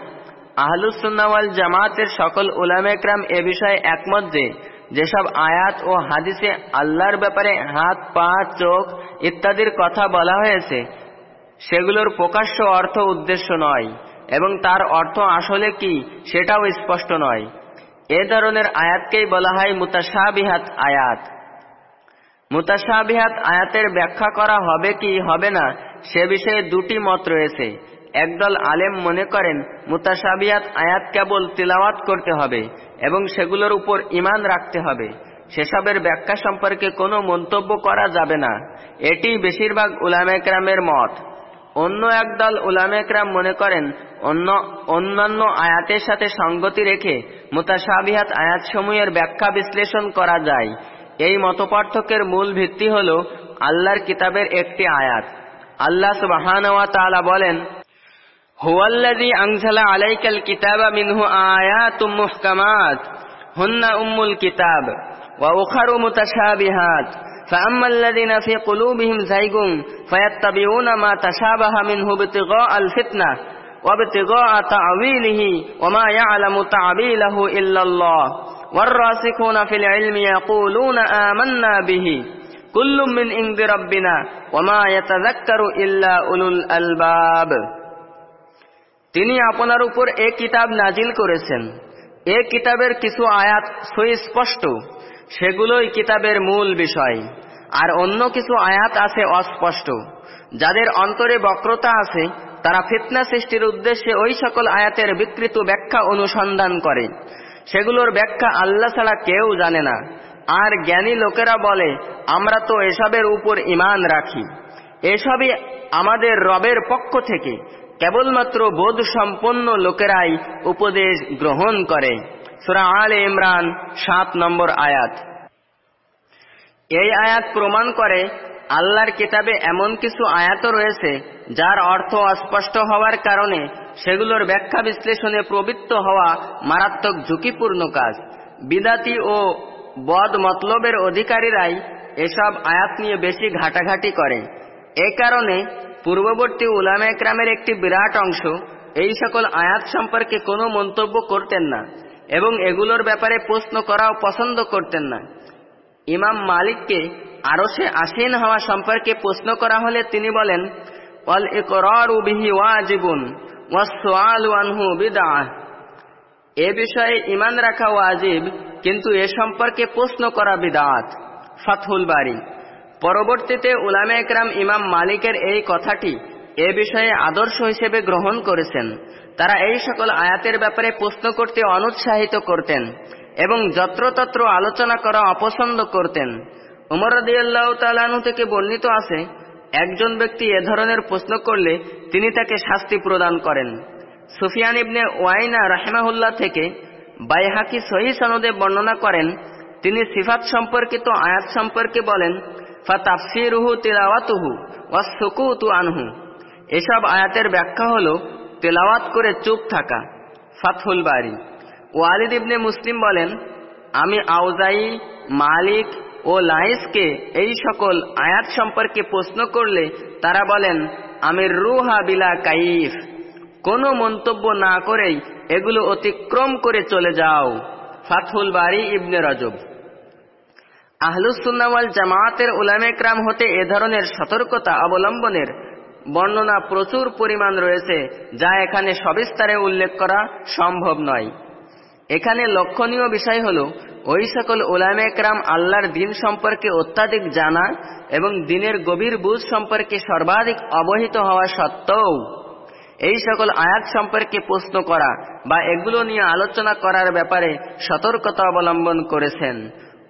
আহলুসুন্নাওয়াল জামাতের সকল উলামেকরাম এ বিষয়ে একমত যে, যেসব আয়াত ও হাদিসে আল্লাহর ব্যাপারে হাত, পা, চোখ ইত্যাদির কথা বলা হয়েছে সেগুলোর প্রকাশ্য অর্থ উদ্দেশ্য নয়, এবং তার অর্থ আসলে কি সেটাও স্পষ্ট নয়। এ ধরনের আয়াতকেই বলা হয় মুতাসাবিহাত আয়াত। মুতাসাবিহাত আয়াতের ব্যাখ্যা করা হবে কি হবে না সে বিষয়ে দুটি মত রয়েছে। একদল আলেম মনে করেন মুতাসাবিয়াত আয়াত কেবল তিলাওয়াত করতে হবে এবং সেগুলোর উপর ইমান রাখতে হবে। সেসবের ব্যাখ্যা সম্পর্কে কোনো মন্তব্য করা যাবে না। এটি বেশিরভাগ উলামেকরামের মত। অন্য একদল উলামেকরাম মনে করেন, অন্য, অন্যান্য আয়াতের সাথে সঙ্গতি রেখে মুতাসাবিহাত আয়াতসমূহের ব্যাখ্যা বিশ্লেষণ করা যায়। এই মতপার্থক্যের মূল ভিত্তি হল আল্লাহর কিতাবের একটি আয়াত। আল্লাহ সুবাহান বলেন, হুয়াল্লাযী আনজালা আলাইকাল কিতাবা মিনহু আয়াতুম মুহকামাত, হুন্না উম্মুল কিতাব, ওয়া উখারু মুতাশাবিহাত। فأما الذين في قلوبهم زيغ فيتبعون ما تشابه منه ابتغاء الفتنة وابتغاء تعويله وما يعلم تعبيله إلا الله والراسخون في العلم يقولون آمنا به كل من عند ربنا وما يتذكر إلا أولو الألباب তিনি আপনার উপর এ কিতাব নাজিল করেছেন এ কিতাবের কিছু আয়াত সুস্পষ্ট সেগুলোই কিতাবের মূল বিষয়। আর অন্য কিছু আয়াত আছে অস্পষ্ট। যাদের অন্তরে বক্রতা আছে, তারা ফিতনা সৃষ্টির উদ্দেশ্যে ওই সকল আয়াতের বিকৃত ব্যাখ্যা অনুসন্ধান করে। সেগুলোর ব্যাখ্যা আল্লাহ ছাড়া কেউ জানে না। আর জ্ঞানী লোকেরা বলে, আমরা তো এসবের উপর ইমান রাখি। এসবই আমাদের রবের পক্ষ থেকে কেবলমাত্র বোধ সম্পন্ন লোকেরাই উপদেশ গ্রহণ করে। সুরা আল ইমরান সাত নম্বর আয়াত। এই আয়াত প্রমাণ করে আল্লাহর কিতাবে এমন কিছু আয়াতও রয়েছে, যার অর্থ অস্পষ্ট হওয়ার কারণে সেগুলোর ব্যাখ্যা বিশ্লেষণে প্রবৃত্ত হওয়া মারাত্মক ঝুঁকিপূর্ণ কাজ। বিদাতি ও বদ মতলবের অধিকারীরাই এসব আয়াত নিয়ে বেশি ঘাটাঘাটি করে। এ কারণে পূর্ববর্তী উলামা একরামের একটি বিরাট অংশ এই সকল আয়াত সম্পর্কে কোনো মন্তব্য করতেন না। এবং এগুলোর ব্যাপারে প্রশ্ন করাও পছন্দ করতেন না। ইমাম মালিককে আরও সে আসীন হওয়া সম্পর্কে প্রশ্ন করা হলে তিনি বলেন অল ইকরারু বিহি ওয়াজিবুন ওয়াসসুআলু আনহু বিদআহ। এ বিষয়ে ইমান রাখা ওয়াজিব, কিন্তু এ সম্পর্কে প্রশ্ন করা বিদাত ফাতহুল বাড়ি পরবর্তীতে উলামে একরাম ইমাম মালিকের এই কথাটি এ বিষয়ে আদর্শ হিসেবে গ্রহণ করেছেন। তারা এই সকল আয়াতের ব্যাপারে প্রশ্ন করতে অনুৎসাহিত করতেন এবং যত্রতত্র আলোচনা করা অপছন্দ করতেন। উমর রদিয়াল্লাহ থেকে বর্ণিত আছে, একজন ব্যক্তি এ ধরনের প্রশ্ন করলে তিনি তাকে শাস্তি প্রদান করেন। সুফিয়ান ইবনে ওয়াইনা রাহেমাহুল্লাহ থেকে বাইহাকি সহি সনদে বর্ণনা করেন, তিনি সিফাত সম্পর্কিত আয়াত সম্পর্কে বলেন ফা তাফসিরুহু তিলাওয়াতুহু ওয়া সুকুতু আনহু। এসব আয়াতের ব্যাখ্যা হল তেলাওয়াত করে চুপ থাকা। ফাতহুল বাড়ি ওয়ালিদ ইবনে মুসলিম বলেন, আমি আউজাই মালিক ও লাইসকে এই সকল আয়াত সম্পর্কে প্রশ্ন করলে তারা বলেন আমির রুহা বিলা কাইফ। কোনো মন্তব্য না করেই এগুলো অতিক্রম করে চলে যাও। ফাতহুল বাড়ি ইবনে রজব। আহলুসুন্নাওয়াল জামায়াতের উলামেকরাম হতে এ ধরনের সতর্কতা অবলম্বনের বর্ণনা প্রচুর পরিমাণ রয়েছে, যা এখানে সবিস্তারে উল্লেখ করা সম্ভব নয়। এখানে লক্ষণীয় বিষয় হল, ওই সকল ওলামে একরাম আল্লাহর দিন সম্পর্কে অত্যাধিক জানা এবং দিনের গভীর বুঝ সম্পর্কে সর্বাধিক অবহিত হওয়া সত্ত্বেও এই সকল আয়াত সম্পর্কে প্রশ্ন করা বা এগুলো নিয়ে আলোচনা করার ব্যাপারে সতর্কতা অবলম্বন করেছেন।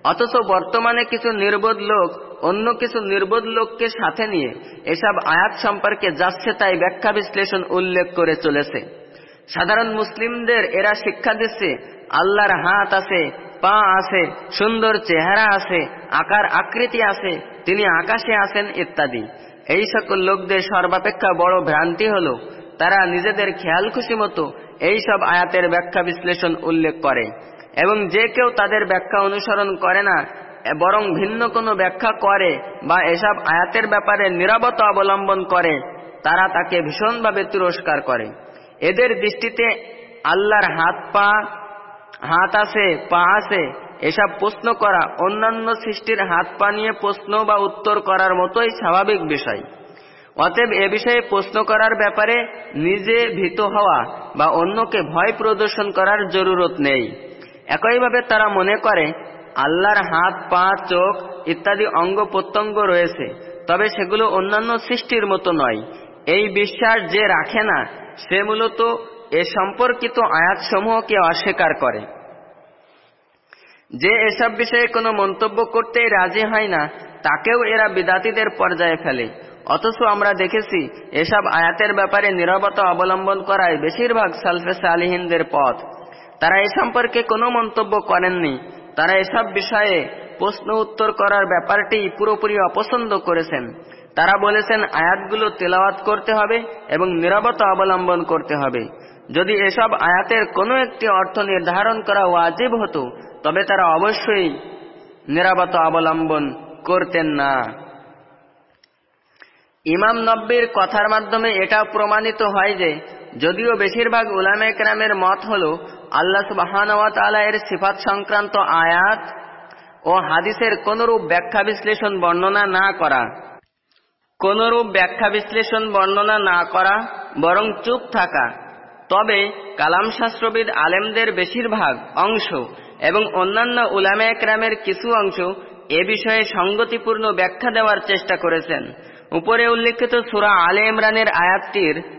অথচ বর্তমানে কিছু নির্বোধ লোক অন্য কিছু নির্বোধ লোককে সাথে নিয়ে এসব আয়াত সম্পর্কে যাচ্ছে তাই ব্যাখ্যা বিশ্লেষণ উল্লেখ করে চলেছে। সাধারণ মুসলিমদের এরা শিক্ষা দিচ্ছে, আল্লাহর হাত আছে, পা আছে, সুন্দর চেহারা আছে, আকার আকৃতি আছে, তিনি আকাশে আছেন ইত্যাদি। এই সকল লোকদের সর্বাপেক্ষা বড় ভ্রান্তি হল, তারা নিজেদের খেয়াল খুশি মতো এইসব আয়াতের ব্যাখ্যা বিশ্লেষণ উল্লেখ করে। এবং যে কেউ তাদের ব্যাখ্যা অনুসরণ করে না বরং ভিন্ন কোনো ব্যাখ্যা করে বা এসব আয়াতের ব্যাপারে নিরাপত্তা অবলম্বন করে, তারা তাকে ভীষণভাবে তিরস্কার করে। এদের দৃষ্টিতে আল্লাহর হাত পা, হাত আছে, পা আছে, এসব প্রশ্ন করা, অন্যান্য সৃষ্টির হাত পা নিয়ে প্রশ্ন বা উত্তর করার মতোই স্বাভাবিক বিষয়। অতএব এ বিষয়ে প্রশ্ন করার ব্যাপারে নিজে ভীত হওয়া বা অন্যকে ভয় প্রদর্শন করার জরুরত নেই। একইভাবে তারা মনে করে আল্লাহর হাত, পা, চোখ ইত্যাদি অঙ্গ প্রত্যঙ্গ রয়েছে, তবে সেগুলো অন্যান্য সৃষ্টির মতো নয়। এই বিশ্বাস যে রাখে না, সে মূলত এ সম্পর্কিত আয়াতসমূহকে অস্বীকার করে। যে এসব বিষয়ে কোনো মন্তব্য করতেই রাজি হয় না, তাকেও এরা বিদাতিদের পর্যায়ে ফেলে। অথচ আমরা দেখেছি, এসব আয়াতের ব্যাপারে নিরবতা অবলম্বন করায় বেশিরভাগ সালফে সালিহিনদের পথ। তারা এ সম্পর্কে কোনো মন্তব্য করেননি। তারা এসব বিষয়ে প্রশ্ন উত্তর করার ব্যাপারটি পুরোপুরি অপছন্দ করেছেন। তারা বলেছেন, আয়াতগুলো তেলাওয়াত করতে হবে এবং নিরবতা অবলম্বন করতে হবে। যদি এসব আয়াতের কোনো একটি অর্থ নির্ধারণ করা ওয়াজিব হতো, তবে তারা অবশ্যই নিরাপত্তা অবলম্বন করতেন না। ইমাম নব্বীর কথার মাধ্যমে এটা প্রমাণিত হয় যে যদিও বেশিরভাগ উলামে কেরামের মত হল, আল্লাহ এর সিফাত সংক্রান্ত আয়াত ও হাদিসের কোনরূপ ব্যাখ্যা বিশ্লেষণ বর্ণনা না করা। কোনরূপ ব্যাখ্যা বিশ্লেষণ বর্ণনা না করা, বরং চুপ থাকা। তবে কালাম শাস্ত্রবিদ আলেমদের বেশিরভাগ অংশ এবং অন্যান্য উলামে একরামের কিছু অংশ এ বিষয়ে সঙ্গতিপূর্ণ ব্যাখ্যা দেওয়ার চেষ্টা করেছেন। উপরে উল্লেখিত সুরা আলে ইমরানের আয়াতটির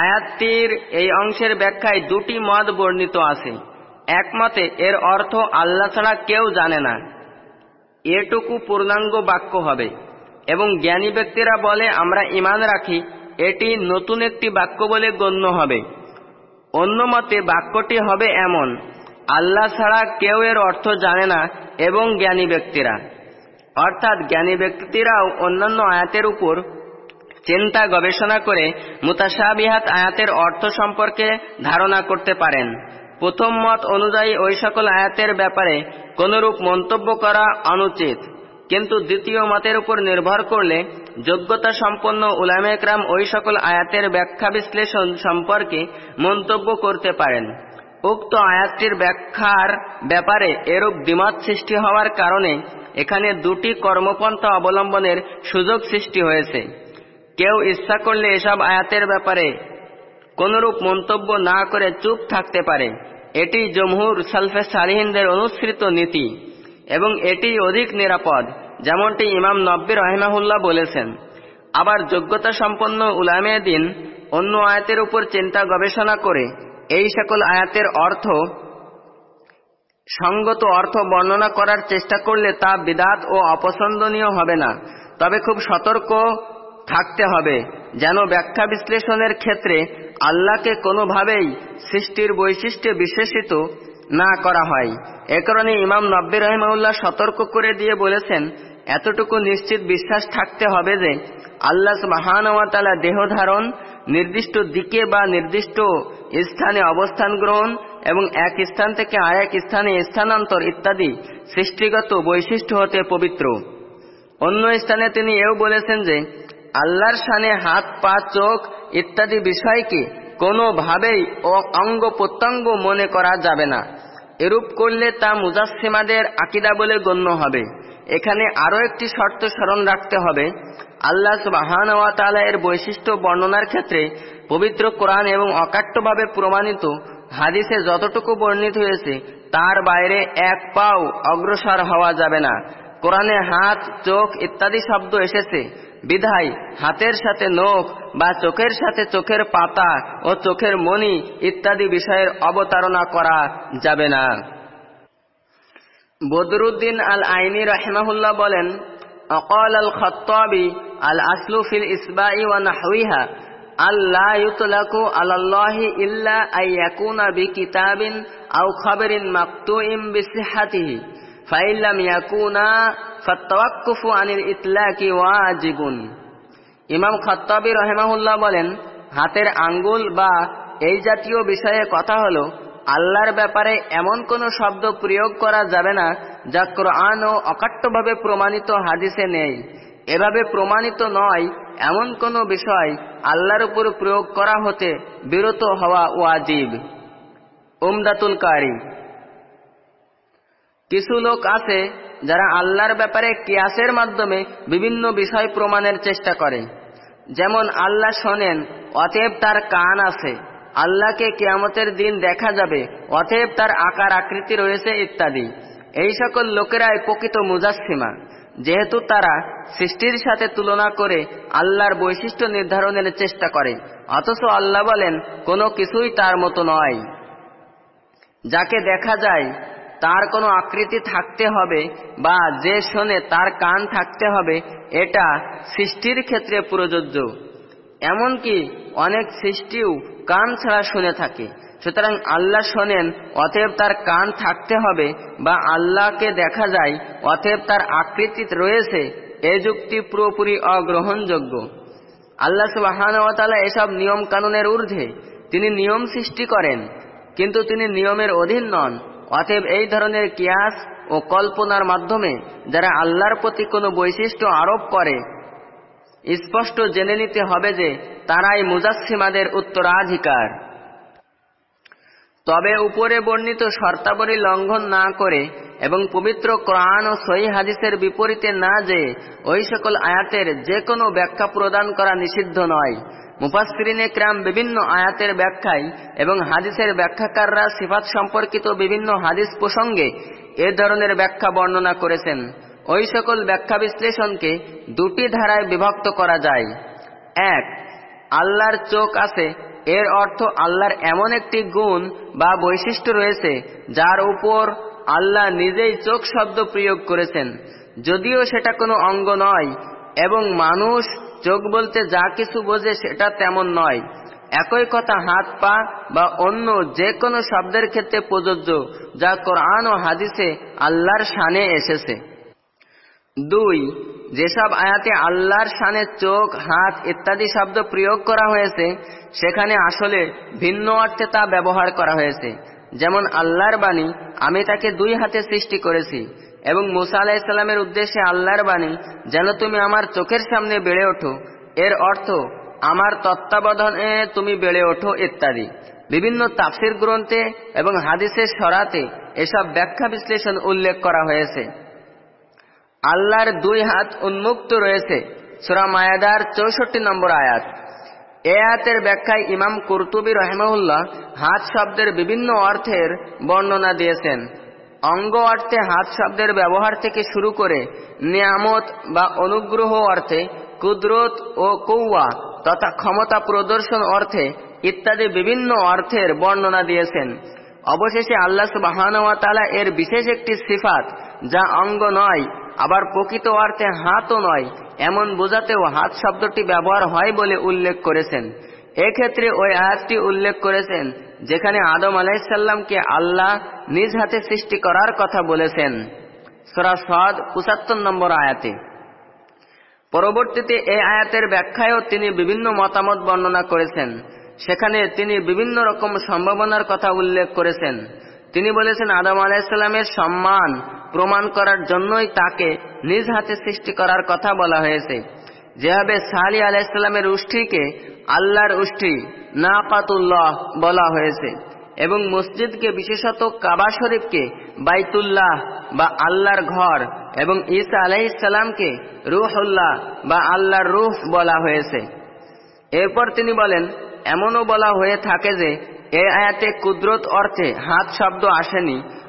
আয়াতটির এই অংশের ব্যাখ্যায় দুটি মত বর্ণিত আছে। একমতে, এর অর্থ আল্লাহ ছাড়া কেউ জানে না। এটুকু পূর্ণাঙ্গ বাক্য হবে। এবং জ্ঞানী ব্যক্তিরা বলে, আমরা ইমান রাখি, এটি নতুন একটি বাক্য বলে গণ্য হবে। অন্য মতে, বাক্যটি হবে এমন, আল্লাহ ছাড়া কেউ এর অর্থ জানে না, এবং জ্ঞানী ব্যক্তিরা। অর্থাৎ জ্ঞানী ব্যক্তিরাও অন্যান্য আয়াতের উপর চিন্তা গবেষণা করে মুতাসাবিহাত আয়াতের অর্থ সম্পর্কে ধারণা করতে পারেন। প্রথম মত অনুযায়ী ওই সকল আয়াতের ব্যাপারে কোনরূপ মন্তব্য করা অনুচিত। কিন্তু দ্বিতীয় মতের উপর নির্ভর করলে যোগ্যতা সম্পন্ন উলামে একরাম ওই সকল আয়াতের ব্যাখ্যা বিশ্লেষণ সম্পর্কে মন্তব্য করতে পারেন। উক্ত আয়াতটির ব্যাখ্যার ব্যাপারে এরূপ দ্বিমত সৃষ্টি হওয়ার কারণে এখানে দুটি কর্মপন্থা অবলম্বনের সুযোগ সৃষ্টি হয়েছে। কেউ ইচ্ছা করলে এসব আয়াতের ব্যাপারে কোনরূপ মন্তব্য না করে চুপ থাকতে পারে। এটি জমহুর সালফে সালিহিনদের অনুসৃত নীতি এবং এটি অধিক নিরাপদ, যেমনটি ইমাম নব্বী রহমাহুল্লাহ বলেছেন। আবার যোগ্যতা সম্পন্ন উলামে দিন অন্য আয়াতের উপর চিন্তা গবেষণা করে এই সকল আয়াতের অর্থ, সঙ্গত অর্থ বর্ণনা করার চেষ্টা করলে তা বিদাত ও অপছন্দনীয় হবে না। তবে খুব সতর্ক থাকতে হবে, যেন ব্যাখ্যা বিশ্লেষণের ক্ষেত্রে আল্লাহকে কোনোভাবেই সৃষ্টির বৈশিষ্ট্যে বিশেষিত না করা হয়। এ কারণে ইমাম নব্বী রহমাউল্লাহ সতর্ক করে দিয়ে বলেছেন, এতটুকু নিশ্চিত বিশ্বাস থাকতে হবে যে আল্লাহ সুবাহানওয়াতালা দেহ ধারণ, নির্দিষ্ট দিকে বা নির্দিষ্ট স্থানে অবস্থান গ্রহণ এবং এক স্থান থেকে আরেক স্থানে স্থানান্তর ইত্যাদি সৃষ্টিগত বৈশিষ্ট্য হতে পবিত্র। অন্য স্থানে তিনি এও বলেছেন যে আল্লাহর সানে হাত, পা, চোখ ইত্যাদি বিষয়কে কোনোভাবেই অঙ্গ প্রত্যঙ্গ মনে করা যাবে না। এরূপ করলে তা মুজাসিমাদের আকিদা বলে গণ্য হবে। এখানে আরও একটি শর্ত স্মরণ রাখতে হবে। আল্লাহ সুবাহান এর বৈশিষ্ট্য বর্ণনার ক্ষেত্রে পবিত্র কোরআন এবং অকাট্যভাবে প্রমাণিত হাদিসে যতটুকু বর্ণিত হয়েছে, তার বাইরে এক পাও অগ্রসর হওয়া যাবে না। কোরআনে হাত, চোখ ইত্যাদি শব্দ এসেছে। বিধায় হাতের সাথে নখ বা চোখের সাথে চোখের পাতা ও চোখের মণি ইত্যাদি বিষয়ের অবতারণা করা যাবে না। বদরুদ্দিন আল আইনি রাহমাহুল্লাহ বলেন, অকল আল খত্তাবি আল আসলু ফিল ইসবাই ওয়া আল্লাহ ইউতলাকু আলাল্লাহি ইল্লা আইয়াকুনা বিকিতাবিন আও খাবরিন মাকতুইম বিসিহাতিহি ফাইল্লাম ইয়াকুনা ফাত্তাওয়াক্কুফু আনিল ইতলাকি ওয়াজিবুন। ইমাম খত্তাবি রহেমাহুল্লাহ বলেন, হাতের আঙ্গুল বা এই জাতীয় বিষয়ে কথা হলো, আল্লাহর ব্যাপারে এমন কোন শব্দ প্রয়োগ করা যাবে না যা কোরআন ও অকাট্যভাবে প্রমাণিত হাদিসে নেই। এভাবে প্রমাণিত নয়, এমন কোন বিষয় আল্লাহর উপর প্রয়োগ করা হতে বিরত হওয়া ওয়াজিব। উমদাতুল কারি। কিছু লোক আছে যারা আল্লাহর ব্যাপারে কিয়াসের মাধ্যমে বিভিন্ন বিষয় প্রমাণের চেষ্টা করে। যেমন আল্লাহ শোনেন, অতএব তার কান আছে। আল্লাহকে কেয়ামতের দিন দেখা যাবে, অতএব তার আকার, আকৃতি রয়েছে ইত্যাদি। এই সকল লোকেরাই প্রকৃত মুজাসিমা যেহেতু তারা সৃষ্টির সাথে তুলনা করে আল্লাহর বৈশিষ্ট্য নির্ধারণের চেষ্টা করে, অথচ আল্লাহ বলেন, কোনো কিছুই তার মতো নয়। যাকে দেখা যায় তার কোনো আকৃতি থাকতে হবে বা যে শোনে তার কান থাকতে হবে, এটা সৃষ্টির ক্ষেত্রে প্রযোজ্য। এমনকি অনেক সৃষ্টিও কান ছাড়া শুনে থাকে। সুতরাং আল্লাহ শোনেন, অতএব তার কান থাকতে হবে বা আল্লাহকে দেখা যায়, অতএব তার আকৃতি রয়েছে। এ যুক্তি পুরোপুরি অগ্রহণযোগ্য। আল্লাহ সুবাহানতালা এসব নিয়ম কানুনের ঊর্ধ্বে। তিনি নিয়ম সৃষ্টি করেন, কিন্তু তিনি নিয়মের অধীন নন। অতএব এই ধরনের কিয়াস ও কল্পনার মাধ্যমে যারা আল্লাহর প্রতি কোনো বৈশিষ্ট্য আরোপ করে, স্পষ্ট জেনে নিতে হবে যে তারাই মুজাসিমাদের উত্তরাধিকার। তবে উপরে বর্ণিত শর্তাবলী লঙ্ঘন না করে এবং পবিত্র কোরআন ও সহি হাদিসের বিপরীতে না যে, ওই সকল আয়াতের যে কোনো ব্যাখ্যা প্রদান করা নিষিদ্ধ নয়। মুফাসরিনে ক্রাম বিভিন্ন আয়াতের ব্যাখ্যায় এবং হাদিসের ব্যাখ্যাকাররা সিফাত সম্পর্কিত বিভিন্ন হাদিস প্রসঙ্গে এ ধরনের ব্যাখ্যা বর্ণনা করেছেন। ওই সকল ব্যাখ্যা বিশ্লেষণকে দুটি ধারায় বিভক্ত করা যায়। এক, আল্লাহর চোখ আছে, এর অর্থ আল্লাহর এমন একটি গুণ বা বৈশিষ্ট্য রয়েছে, যার উপর আল্লাহ নিজেই চোখ শব্দ প্রয়োগ করেছেন। যদিও সেটা কোনো অঙ্গ নয়, এবং মানুষ চোখ বলতে যা কিছু বোঝে সেটা তেমন নয়। একই কথা হাত, পা বা অন্য যে কোনো শব্দের ক্ষেত্রে প্রযোজ্য, যা কোরআন ও হাদিসে আল্লাহর শানে এসেছে। দুই, যেসব আয়াতে আল্লাহর শানে চোখ, হাত ইত্যাদি শব্দ প্রয়োগ করা হয়েছে, সেখানে আসলে ভিন্ন অর্থে তা ব্যবহার করা হয়েছে। যেমন আল্লাহর বাণী, আমি তাকে দুই হাতে সৃষ্টি করেছি, এবং মুসা আলাহিসাল্লামের উদ্দেশ্যে আল্লাহর বাণী, যেন তুমি আমার চোখের সামনে বেড়ে ওঠো। এর অর্থ, আমার তত্ত্বাবধানে তুমি বেড়ে ওঠো ইত্যাদি। বিভিন্ন তাফসির গ্রন্থে এবং হাদিসের সরাতে এসব ব্যাখ্যা বিশ্লেষণ উল্লেখ করা হয়েছে। আল্লাহর দুই হাত উন্মুক্ত রয়েছে, সুরা মায়াদার চৌষট্টি নম্বর আয়াত। এ আয়াতের ব্যাখ্যায় ইমাম কুরতুবি রহমউল্লাহ হাত শব্দের বিভিন্ন অর্থের বর্ণনা দিয়েছেন। অঙ্গ অর্থে হাত শব্দের ব্যবহার থেকে শুরু করে নিয়ামত বা অনুগ্রহ অর্থে কুদরত ও কৌয়া তথা ক্ষমতা প্রদর্শন অর্থে ইত্যাদি বিভিন্ন অর্থের বর্ণনা দিয়েছেন। অবশেষে আল্লাহ সুবাহানওয়াতালা এর বিশেষ একটি সিফাত যা অঙ্গ নয়, আবার প্রকৃত অর্থে হাতও নয় এমন বোঝাতেও হাত শব্দটি ব্যবহার হয় বলে উল্লেখ করেছেন। এক্ষেত্রে ওই আয়াতটি উল্লেখ করেছেন, যেখানে আদম আলাইসাল্লামকে আল্লাহ নিজ হাতে সৃষ্টি করার কথা বলেছেন। সরা সদ পঁচাত্তর নম্বর আয়াতে। পরবর্তীতে এই আয়াতের ব্যাখ্যায়ও তিনি বিভিন্ন মতামত বর্ণনা করেছেন। সেখানে তিনি বিভিন্ন রকম সম্ভাবনার কথা উল্লেখ করেছেন। তিনি বলেছেন, আদম আলাহিসাল্লামের সম্মান প্রমাণ করার জন্যই তাকে নিজ হাতে সৃষ্টি করার কথা বলা হয়েছে। যেভাবে সালি আলাহিসাল্লামের উষ্ঠিকে আল্লাহর উষ্ঠি নাকাতুল্লাহ বলা হয়েছে এবং মসজিদকে, বিশেষত কাবা শরীফকে, বাইতুল্লাহ বা আল্লাহর ঘর এবং ঈসা আলাইসাল্লামকে রুহুল্লাহ বা আল্লাহর রুহ বলা হয়েছে। এরপর তিনি বলেন, এমনও বলা হয়ে থাকে যে, এ আয়াতে কুদরত অর্থে হাত শব্দ আসেনি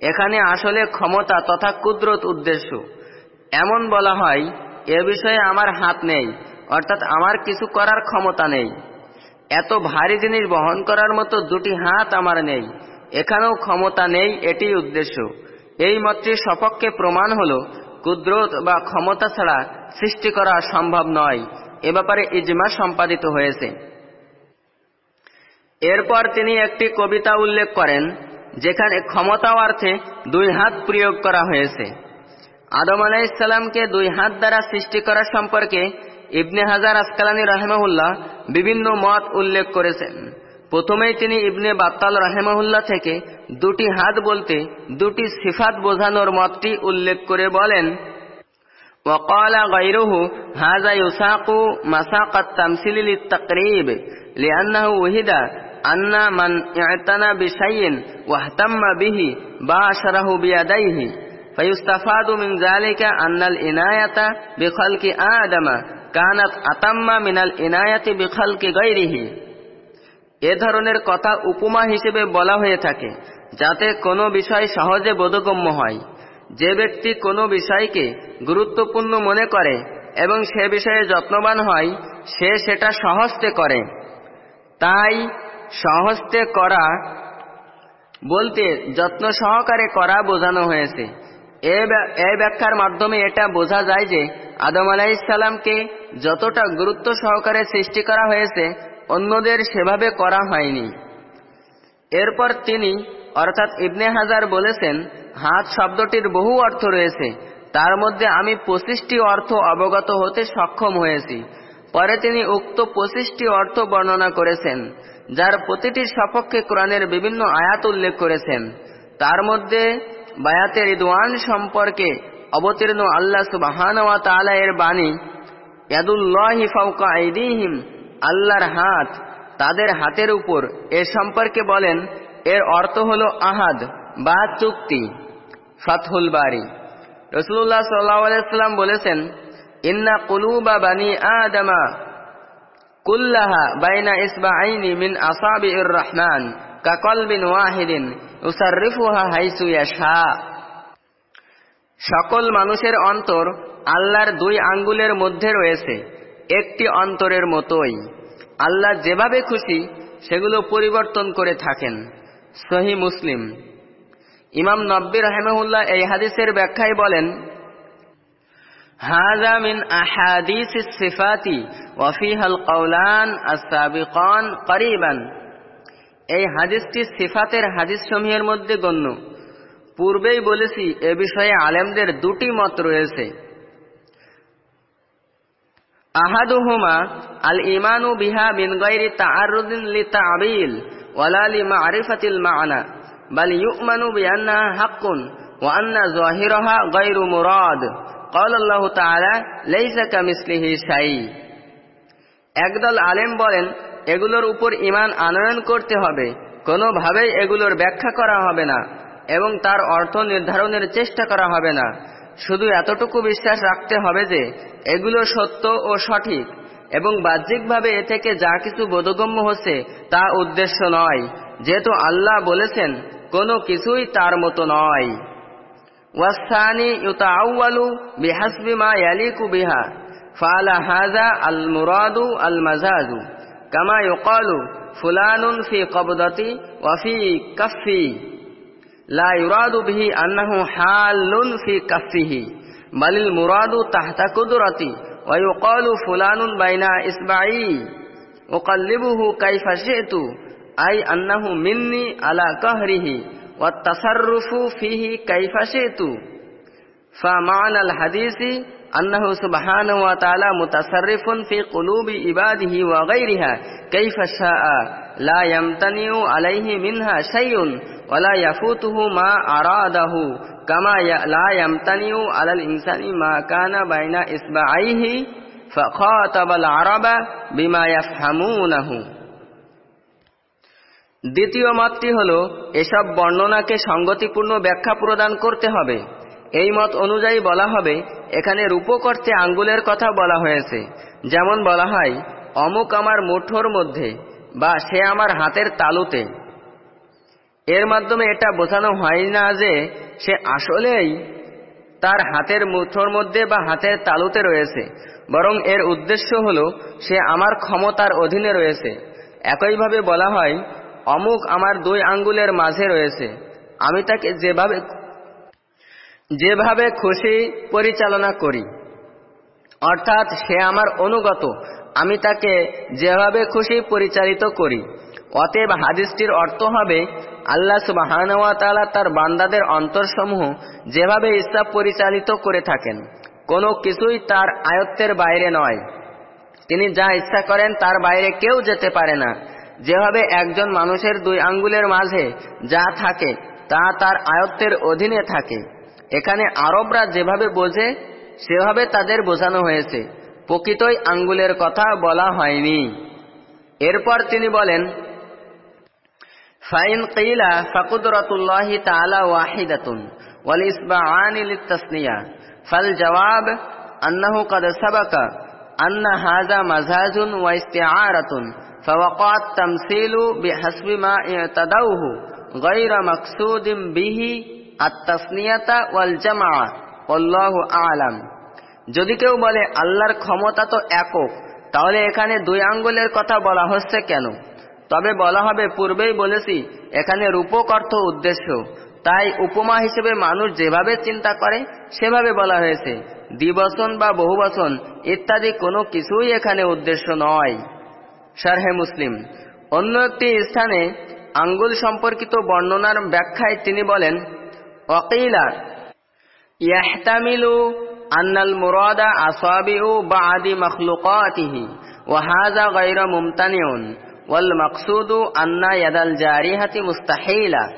এখানে আসলে ক্ষমতা তথা কুদরত উদ্দেশ্য। এমন বলা হয়, এ বিষয়ে আমার হাত নেই, অর্থাৎ আমার কিছু করার ক্ষমতা নেই। এত ভারী জিনিস বহন করার মতো দুটি হাত আমার নেই, এখানেও ক্ষমতা নেই এটি উদ্দেশ্য। এই মতটির সপক্ষে প্রমাণ হল, কুদরত বা ক্ষমতা ছাড়া সৃষ্টি করা সম্ভব নয়। এ ব্যাপারে ইজমা সম্পাদিত হয়েছে। এরপর তিনি একটি কবিতা উল্লেখ করেন যেখানে ক্ষমতা অর্থে দুই হাত প্রয়োগ করা হয়েছে আদম আলাইসাল্লামকে দুই হাত দ্বারা সৃষ্টি করা সম্পর্কে ইবনে হাজার আসকালানি রাহেমাহুল্লাহ বিভিন্ন মত উল্লেখ করেছেন প্রথমেই তিনি ইবনে বাত্তাল রাহেমাহুল্লাহ থেকে দুটি হাত বলতে দুটি সিফাত বোঝানোর মতটি উল্লেখ করে বলেন وقال غيره هذا يساق مساق التمثيل للتقريب لأنه وهد أن من اعتنى بشيء واهتم به باشره بيديه فيستفاد من ذلك أن الإناية بخلق آدم كانت أتم من الإناية بخلق غيره এ ধরনের কথা উপমা হিসেবে বলা হয়ে থাকে যাতে কোনো বিষয় সহজে বোধগম্য হয় যে ব্যক্তি কোনো বিষয়কে গুরুত্বপূর্ণ মনে করে এবং সে বিষয়ে যত্নবান হয় সে সেটা সহস্তে করে তাই সহস্তে করা বলতে যত্ন সহকারে করা বোঝানো হয়েছে। এই ব্যাখ্যার মাধ্যমে এটা বোঝা যায় যে আদম আলাইসাল্লামকে যতটা গুরুত্ব সহকারে সৃষ্টি করা হয়েছে, অন্যদের সেভাবে করা হয়নি। এরপর তিনি, অর্থাৎ ইবনে হাজার বলেছেন, হাত শব্দটির বহু অর্থ রয়েছে। তার মধ্যে আমি পঁচিশটি অর্থ অবগত হতে সক্ষম হয়েছি। পরে তিনি উক্ত পঁচিশটি অর্থ বর্ণনা করেছেন। যার প্রতিটি সপক্ষে কোরআনের বিভিন্ন আয়াত উল্লেখ করেছেন। তার মধ্যে বায়াতের রিদওয়ান সম্পর্কে অবতীর্ণ আল্লাহ সুবাহান এর বাণী, ইয়াদুল্লাহি আল্লাহর হাত তাদের হাতের উপর। এ সম্পর্কে বলেন, এর অর্থ হল আহাদ বা চুক্তি। ফাতহুল বাড়ি রসুল্লাহ সাল্লাম বলেছেন, ইন্না কুলুবা বানি আদামা কুল্লাহা বাইনা ইসবা আইনি মিন আসাবি রহমান কাকল বিন ওয়াহিদিন উসারিফুহা সকল মানুষের অন্তর আল্লাহর দুই আঙ্গুলের মধ্যে রয়েছে, একটি অন্তরের মতোই। আল্লাহ যেভাবে খুশি, সেগুলো পরিবর্তন করে থাকেন। সহি মুসলিম। ইমাম নব্বী রহমউল্লাহ এই হাদিসের ব্যাখ্যায় বলেন হাজা মিন আহাদিস সিফাতি ওয়াফিহাল কৌলান আসাবিকান করিবান। এই হাদিসটি সিফাতের হাদিস সমূহের মধ্যে গণ্য। পূর্বেই বলেছি, এ বিষয়ে আলেমদের দুটি মত রয়েছে। আহাদুহুমা আল ইমানু বিহা মিন গায়রি তাআরুদিন লিতাবিল ওয়ালা লিমারিফাতিল মা'না বাল ইউমানু বিআন্নাহা হাক্কুন ওয়া আন্না যাহিরাহা গায়রু মুরাদ। قال الله تعالى ليس كمثله شيء একদল আলেম বলেন এগুলোর উপর ইমান আনয়ন করতে হবে কোনোভাবেই এগুলোর ব্যাখ্যা করা হবে না এবং তার অর্থ নির্ধারণের চেষ্টা করা হবে না শুধু এতটুকু বিশ্বাস রাখতে হবে যে এগুলো সত্য ও সঠিক এবং বাহ্যিকভাবে এ থেকে যা কিছু বোধগম্য হচ্ছে তা উদ্দেশ্য নয় যেহেতু আল্লাহ বলেছেন কোনো কিছুই তার মতো নয় ওয়াসানি ইউতাআওয়ালু বিহাসবি মা ইয়ালিকু বিহা ফালা হাযা আল মুরাদু আল মাজাজু কামা ইউকালু ফুলানুন ফি কবদতি ওয়া ফি কাফি লা ইউরাদু বিহি আন্নাহু হালুন ফি কাফিহি বালিল মুরাদু তাহতা কুদরতি ওয়া ইউকালু ফুলানুন বাইনা ইসবাই উকাল্লিবুহু কাইফা শি'তু আই والتصرف فيه كيف شئت. فمعنى الحديث أنه سبحانه وتعالى متصرف في قلوب عباده وغيرها. كيف شاء؟ لا يمتنع عليه منها شيء ولا يفوته ما أراده. كما لا يمتنع على الإنسان ما كان بين إصبعيه فخاطب العرب بما يفهمونه. দ্বিতীয় মতটি হল, এসব বর্ণনাকে সঙ্গতিপূর্ণ ব্যাখ্যা প্রদান করতে হবে। এই মত অনুযায়ী বলা হবে, এখানে রূপক অর্থে আঙ্গুলের কথা বলা হয়েছে। যেমন বলা হয়, অমুক আমার মুঠোর মধ্যে বা সে আমার হাতের তালুতে। এর মাধ্যমে এটা বোঝানো হয় না যে সে আসলেই তার হাতের মুঠোর মধ্যে বা হাতের তালুতে রয়েছে, বরং এর উদ্দেশ্য হল, সে আমার ক্ষমতার অধীনে রয়েছে। একইভাবে বলা হয় অমুক আমার দুই আঙ্গুলের মাঝে রয়েছে। আমি তাকে যেভাবে যেভাবে খুশি পরিচালনা করি, অর্থাৎ সে আমার অনুগত, আমি তাকে যেভাবে খুশি পরিচালিত করি। অতএব হাদিসটির অর্থ হবে, আল্লাহ সুবাহানওয়াতালা তার বান্দাদের অন্তরসমূহ যেভাবে ইচ্ছা পরিচালিত করে থাকেন, কোনো কিছুই তার আয়ত্তের বাইরে নয়। তিনি যা ইচ্ছা করেন তার বাইরে কেউ যেতে পারে না। যেভাবে একজন মানুষের দুই আঙ্গুলের মাঝে যা থাকে, তা তার আয়ত্তের অধীনে থাকে। এখানে আরবরা যেভাবে বোঝে, সেভাবে তাদের বোঝানো হয়েছে। প্রকৃতই আঙ্গুলের কথা বলা হয়নি। এরপর তিনি বলেন, ফাইন কইলা ফাকুদরতুল্লাহ তালা ওয়াহিদাতুন ওয়াল ইসবাআন লিতাসনিয়া ফাল জবাব আন্নাহু কদ সাবাকা আন্না হাযা মাজাজুন ওয়া ইস্তিআরাতুন فوقع التمثيل بحسب ما اعتدوه غير مقصود به التسنية والجمع والله أعلم যদি কেউ বলে আল্লাহর ক্ষমতা তো একক তাহলে এখানে দুই আঙ্গুলের কথা বলা হচ্ছে কেন তবে বলা হবে পূর্বেই বলেছি এখানে রূপক অর্থ উদ্দেশ্য তাই উপমা হিসেবে মানুষ যেভাবে চিন্তা করে সেভাবে বলা হয়েছে দ্বিবচন বা বহুবচন ইত্যাদি কোনো কিছুই এখানে উদ্দেশ্য নয় শারহে মুসলিম। অন্য একটি স্থানে আঙ্গুল সম্পর্কিত বর্ণনার ব্যাখ্যায় তিনি বলেন অকিলা ইয়াহতামিলু আন্নাল মুরাদা আসাবিউ বাদি মখলুকাতিহি ওয়াহাজা গায়রা মুমতানিউন, ওয়াল মাকসুদু আন্না ইয়াদাল জারিহাতি মুস্তাহিলা।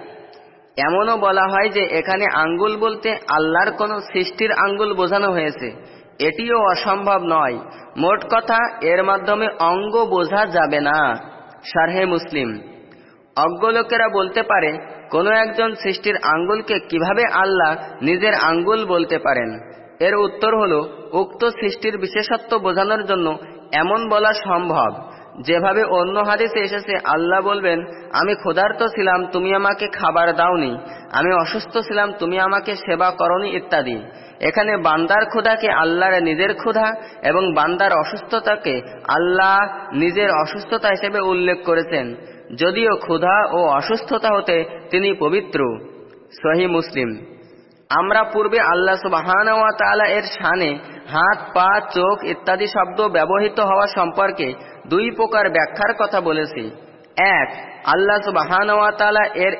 এমনও বলা হয় যে এখানে আঙ্গুল বলতে আল্লাহর কোন সৃষ্টির আঙ্গুল বোঝানো হয়েছে। এটিও অসম্ভব নয়। মোট কথা, এর মাধ্যমে অঙ্গ বোঝা যাবে না। সারহে মুসলিম অজ্ঞ লোকেরা বলতে পারে, কোন একজন সৃষ্টির আঙ্গুলকে কীভাবে আল্লাহ নিজের আঙ্গুল বলতে পারেন? এর উত্তর হল, উক্ত সৃষ্টির বিশেষত্ব বোঝানোর জন্য এমন বলা সম্ভব। যেভাবে অন্য হাদিসে এসেছে, আল্লাহ বলবেন, আমি ক্ষুধার্ত ছিলাম, তুমি আমাকে খাবার দাওনি। আমি অসুস্থ ছিলাম, তুমি আমাকে সেবা করনি, ইত্যাদি। এখানে বান্দার ক্ষুধাকে আল্লাহর নিজের ক্ষুধা এবং বান্দার অসুস্থতাকে আল্লাহ নিজের অসুস্থতা হিসেবে উল্লেখ করেছেন। যদিও ক্ষুধা ও অসুস্থতা হতে তিনি পবিত্র। সহি মুসলিম। আমরা পূর্বে আল্লাহ সুবাহান এর শানে হাত, পা, চোখ ইত্যাদি শব্দ ব্যবহৃত হওয়া সম্পর্কে দুই প্রকার ব্যাখ্যার কথা বলেছি। এক, আল্লাহ সুবাহান এর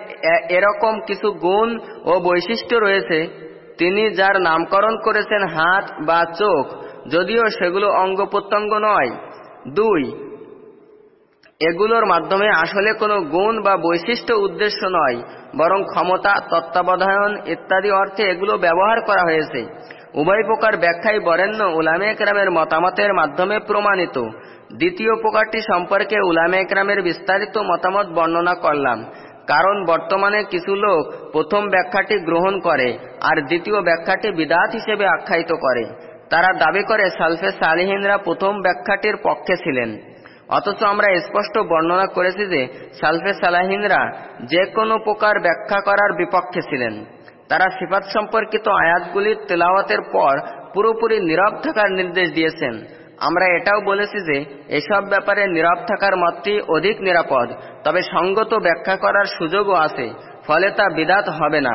এরকম কিছু গুণ ও বৈশিষ্ট্য রয়েছে তিনি যার নামকরণ করেছেন হাত বা চোখ, যদিও সেগুলো অঙ্গ প্রত্যঙ্গ নয়। দুই, এগুলোর মাধ্যমে আসলে কোনো গুণ বা বৈশিষ্ট্য উদ্দেশ্য নয়, বরং ক্ষমতা তত্ত্বাবধায়ন ইত্যাদি অর্থে এগুলো ব্যবহার করা হয়েছে। উভয় প্রকার ব্যাখ্যাই বরেণ্য উলামে একরামের মতামতের মাধ্যমে প্রমাণিত। দ্বিতীয় প্রকারটি সম্পর্কে উলামে একরামের বিস্তারিত মতামত বর্ণনা করলাম। কারণ বর্তমানে কিছু লোক প্রথম ব্যাখ্যাটি গ্রহণ করে আর দ্বিতীয় ব্যাখ্যাটি বিদাত হিসেবে আখ্যায়িত করে। তারা দাবি করে, সালফে সালিহিনরা প্রথম ব্যাখ্যাটির পক্ষে ছিলেন। অথচ আমরা স্পষ্ট বর্ণনা করেছি যে, সালফে সালাহিনরা যে কোনো প্রকার ব্যাখ্যা করার বিপক্ষে ছিলেন। তারা সিফাত সম্পর্কিত আয়াতগুলির তেলাওয়াতের পর পুরোপুরি নীরব থাকার নির্দেশ দিয়েছেন। আমরা এটাও বলেছি যে এসব ব্যাপারে নীরব থাকার মতটি অধিক নিরাপদ, তবে সঙ্গত ব্যাখ্যা করার সুযোগও আছে, ফলে তা বিদাত হবে না।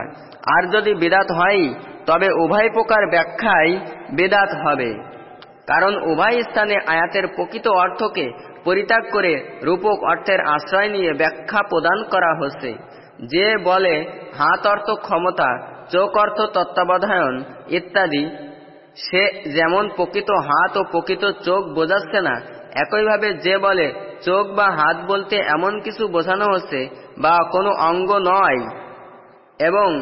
আর যদি বিদাত হয় তবে উভয় প্রকার ব্যাখ্যাই বেদাত হবে। কারণ উভয় স্থানে আয়াতের প্রকৃত অর্থকে পরিত্যাগ করে রূপক অর্থের আশ্রয় নিয়ে ব্যাখ্যা প্রদান করা হচ্ছে। যে বলে হাত অর্থ ক্ষমতা, চোখ অর্থ তত্ত্বাবধায়ন ইত্যাদি সে যেমন প্রকৃত হাত ও প্রকৃত চোখ বোঝাচ্ছে না, একইভাবে যে বলে, চোখ বা হাত বলতে এমন কিছু বোঝানো হচ্ছে বা কোনো অঙ্গ নয়। এবং,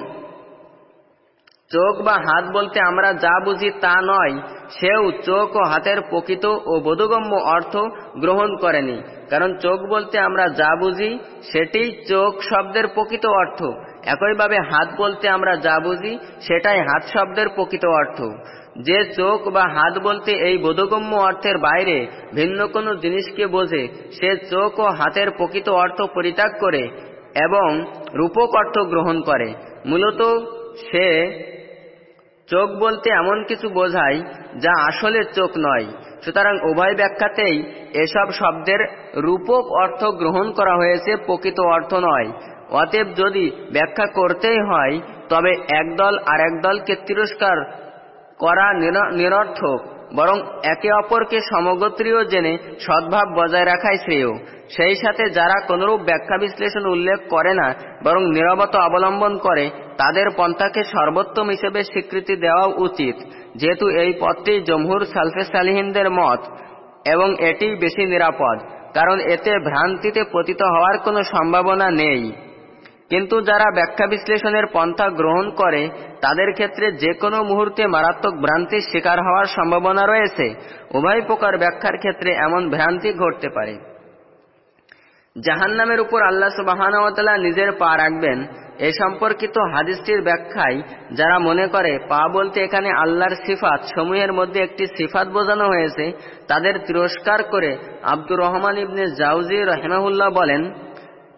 চোখ বা হাত বলতে আমরা যা বুঝি তা নয়, সেও চোখ ও হাতের প্রকৃত ও বোধগম্য অর্থ গ্রহণ করেনি। কারণ চোখ বলতে আমরা যা বুঝি, সেটি চোখ শব্দের প্রকৃত অর্থ। একইভাবে হাত বলতে আমরা যা বুঝি, সেটাই হাত শব্দের প্রকৃত অর্থ। যে চোখ বা হাত বলতে এই বোধগম্য অর্থের বাইরে ভিন্ন কোনো জিনিসকে বোঝে, সে চোখ ও হাতের প্রকৃত অর্থ পরিত্যাগ করে এবং রূপক অর্থ গ্রহণ করে। মূলত সে চোখ বলতে এমন কিছু বোঝায় যা আসলে চোখ নয়। সুতরাং উভয় ব্যাখ্যাতেই এসব শব্দের রূপক অর্থ গ্রহণ করা হয়েছে, প্রকৃত অর্থ নয়। অতএব যদি ব্যাখ্যা করতেই হয়, তবে একদল আর একদলকে তিরস্কার করা নিরর্থক, বরং একে অপরকে সমগোত্রীয় জেনে সদ্ভাব বজায় রাখাই শ্রেয়। সেই সাথে যারা কোনরূপ ব্যাখ্যা বিশ্লেষণ উল্লেখ করে না, বরং নিরবত অবলম্বন করে, তাদের পন্থাকে সর্বোত্তম হিসেবে স্বীকৃতি দেওয়া উচিত। যেহেতু এই পথটি জমহুর সালফে সালিহিনদের মত, এবং এটি বেশি নিরাপদ, কারণ এতে ভ্রান্তিতে পতিত হওয়ার কোনো সম্ভাবনা নেই। কিন্তু যারা ব্যাখ্যা বিশ্লেষণের পন্থা গ্রহণ করে, তাদের ক্ষেত্রে যে কোনো মুহূর্তে মারাত্মক ভ্রান্তির শিকার হওয়ার সম্ভাবনা রয়েছে। উভয় প্রকার ব্যাখ্যার ক্ষেত্রে এমন ভ্রান্তি ঘটতে পারে। জাহান্নামের উপর আল্লাহ সুবাহানওয়াতালা নিজের পা রাখবেন। এ সম্পর্কিত হাদিসটির ব্যাখ্যায় যারা মনে করে, পা বলতে এখানে আল্লাহর সিফাত, সমূহের মধ্যে একটি সিফাত বোঝানো হয়েছে, তাদের তিরস্কার করে আব্দুর রহমান ইবনে জাউজি রহমাহুল্লাহ বলেন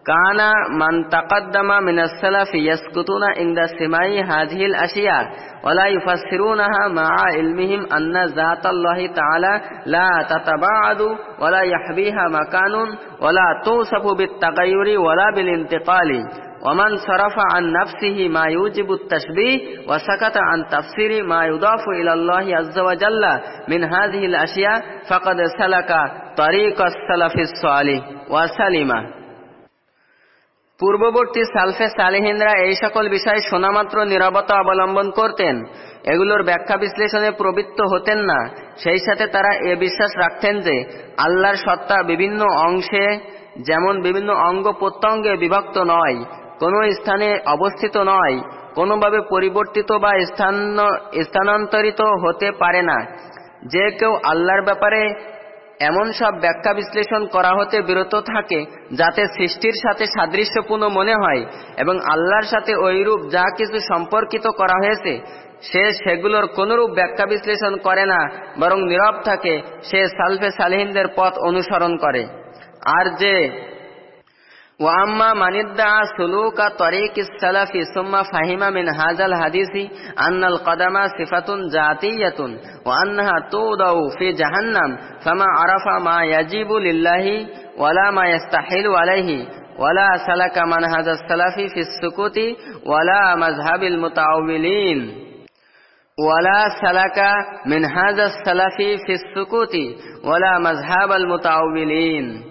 كان من تقدم من السلف يسكتون عند سماع هذه الأشياء ولا يفسرونها مع علمهم أن ذات الله تعالى لا تتباعد ولا يحبيها مكان ولا توصف بالتغير ولا بالانتقال. ومن صرف عن نفسه ما يوجب التشبيه وسكت عن تفسير ما يضاف إلى الله عز وجل من هذه الأشياء فقد سلك طريق السلف الصالح وسلم. পূর্ববর্তী সালফে সালেহিনরা এই সকল বিষয়ে শোনামাত্র নিরবতা অবলম্বন করতেন। এগুলোর ব্যাখ্যা বিশ্লেষণে প্রবৃত্ত হতেন না। সেই সাথে তারা এ বিশ্বাস রাখতেন যে আল্লাহর সত্তা বিভিন্ন অংশে, যেমন বিভিন্ন অঙ্গ প্রত্যঙ্গে বিভক্ত নয়, কোনো স্থানে অবস্থিত নয়, কোনোভাবে পরিবর্তিত বা স্থান, স্থানান্তরিত হতে পারে না। যে কেউ আল্লাহর ব্যাপারে এমন সব ব্যাখ্যা বিশ্লেষণ করা হতে বিরত থাকে যাতে সৃষ্টির সাথে সাদৃশ্যপূর্ণ মনে হয় এবং আল্লাহর সাথে ওইরূপ যা কিছু সম্পর্কিত করা হয়েছে, সে সেগুলোর কোনরূপ ব্যাখ্যা বিশ্লেষণ করে না, বরং নীরব থাকে, সে সালফে সালহিনদের পথ অনুসরণ করে। আর যে وأما من ادعى سلوك طريق السلف ثم فهم من هذا الحديث أن القدم صفة ذاتية وأنها تودع في جهنم فما عرف ما يجب لله ولا ما يستحيل عليه ولا سلك منهج السلف في السكوت ولا مذهب المتعولين ولا سلك من هذا السلف في السكوت ولا مذهب المتعولين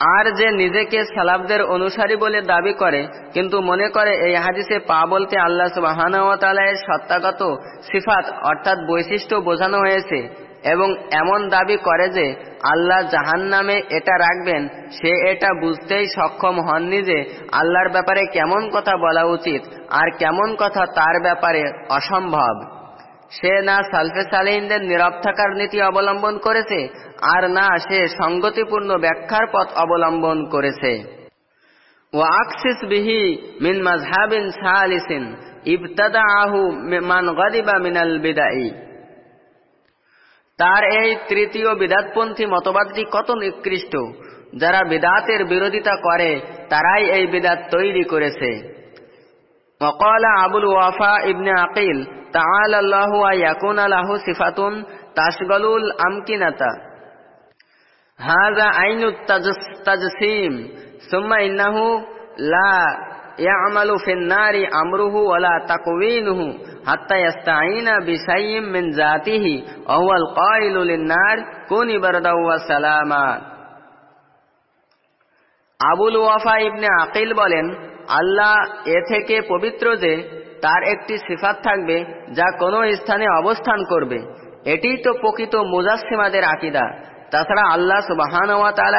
আর যে নিজেকে সালাফদের অনুসারী বলে দাবি করে, কিন্তু মনে করে এই হাদিসে পা বলতে আল্লাহ সুবাহানতালের সত্তাগত সিফাত অর্থাৎ বৈশিষ্ট্য বোঝানো হয়েছে এবং এমন দাবি করে যে আল্লাহ জাহান নামে এটা রাখবেন, সে এটা বুঝতেই সক্ষম হননি যে আল্লাহর ব্যাপারে কেমন কথা বলা উচিত আর কেমন কথা তার ব্যাপারে অসম্ভব। সে না সালফে সালেহিনদের নীরব থাকার নীতি অবলম্বন করেছে আর না সে সঙ্গতিপূর্ণ ব্যাখ্যার পথ অবলম্বন করেছে ও আকসিস বিহি মিন মাজহাবিন সালিসিন ইবতাদা আহু মান গদিবা মিনাল বিদাই তার এই তৃতীয় বিদাতপন্থী মতবাদটি কত নিকৃষ্ট যারা বিদাতের বিরোধিতা করে তারাই এই বিদাত তৈরি করেছে وقال তাআলা আল্লাহু ওয়া ইয়াকুনা সিফাতুন তাশগালুল আমকিনাতা। হাযা আইনুত তাজসিম। সুম্মা লা ইয়ামালু ফিন নারি আমরুহু ওয়া লা তাকওয়িনুহু হাত্তা ইস্তাঈনা বিশাইইম মিন যাতিহি ওয়া হুয়াল নার কুনি বারদাও ওয়া সালামা। আবুল ওয়াফা ইবনে আকিল বলেন, আল্লাহ এ থেকে পবিত্র যে তার একটি সিফাত থাকবে যা কোনো স্থানে অবস্থান করবে। এটিই তো প্রকৃত মুজাসিমাদের আকিদা। তাছাড়া আল্লাহ সুবাহান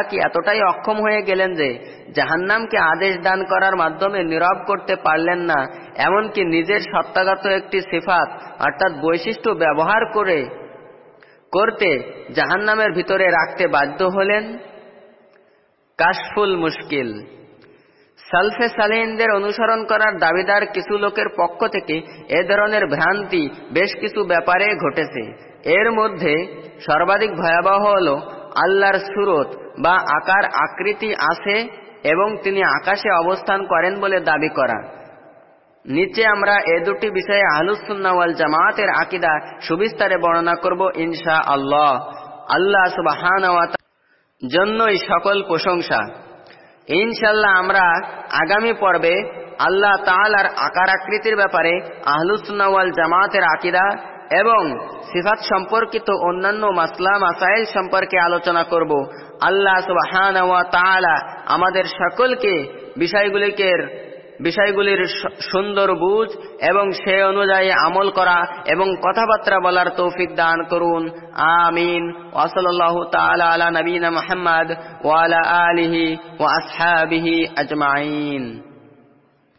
কি এতটাই অক্ষম হয়ে গেলেন যে জাহান্নামকে আদেশ দান করার মাধ্যমে নীরব করতে পারলেন না, এমনকি নিজের সত্তাগত একটি সিফাত, অর্থাৎ বৈশিষ্ট্য ব্যবহার করে, করতে জাহান্নামের ভিতরে রাখতে বাধ্য হলেন? কাশফুল মুশকিল। সালফে সালেহিনদের অনুসরণ করার দাবিদার কিছু লোকের পক্ষ থেকে এ ধরনের ভ্রান্তি বেশ কিছু ব্যাপারে ঘটেছে। এর মধ্যে সর্বাধিক ভয়াবহ হল আল্লাহর সুরত বা আকার আকৃতি আছে এবং তিনি আকাশে অবস্থান করেন বলে দাবি করা। নিচে আমরা এ দুটি বিষয়ে আহলুসুন্না ওয়াল জামাতের আকিদা সুবিস্তারে বর্ণনা করব ইনশা আল্লাহ আল্লাহ সুবাহান জন্যই সকল প্রশংসা। ইনশাল্লাহ আমরা আগামী পর্বে আল্লাহ তালার আকার আকৃতির ব্যাপারে আহলুসনাওয়াল ওয়াল জামাতের আকিদা এবং সিফাত সম্পর্কিত অন্যান্য মাসলা, মাসাইল সম্পর্কে আলোচনা করব। আল্লাহ সুবাহ আমাদের সকলকে বিষয়গুলিকে বিষয়গুলির সুন্দর বুঝ এবং সে অনুযায়ী আমল করা এবং কথাবার্তা বলার তৌফিক দান করুন। আমিন। আলা নবীনা মোহাম্মদ ওয়ালা আলিহি ও আসহাবিহি আজমাইন।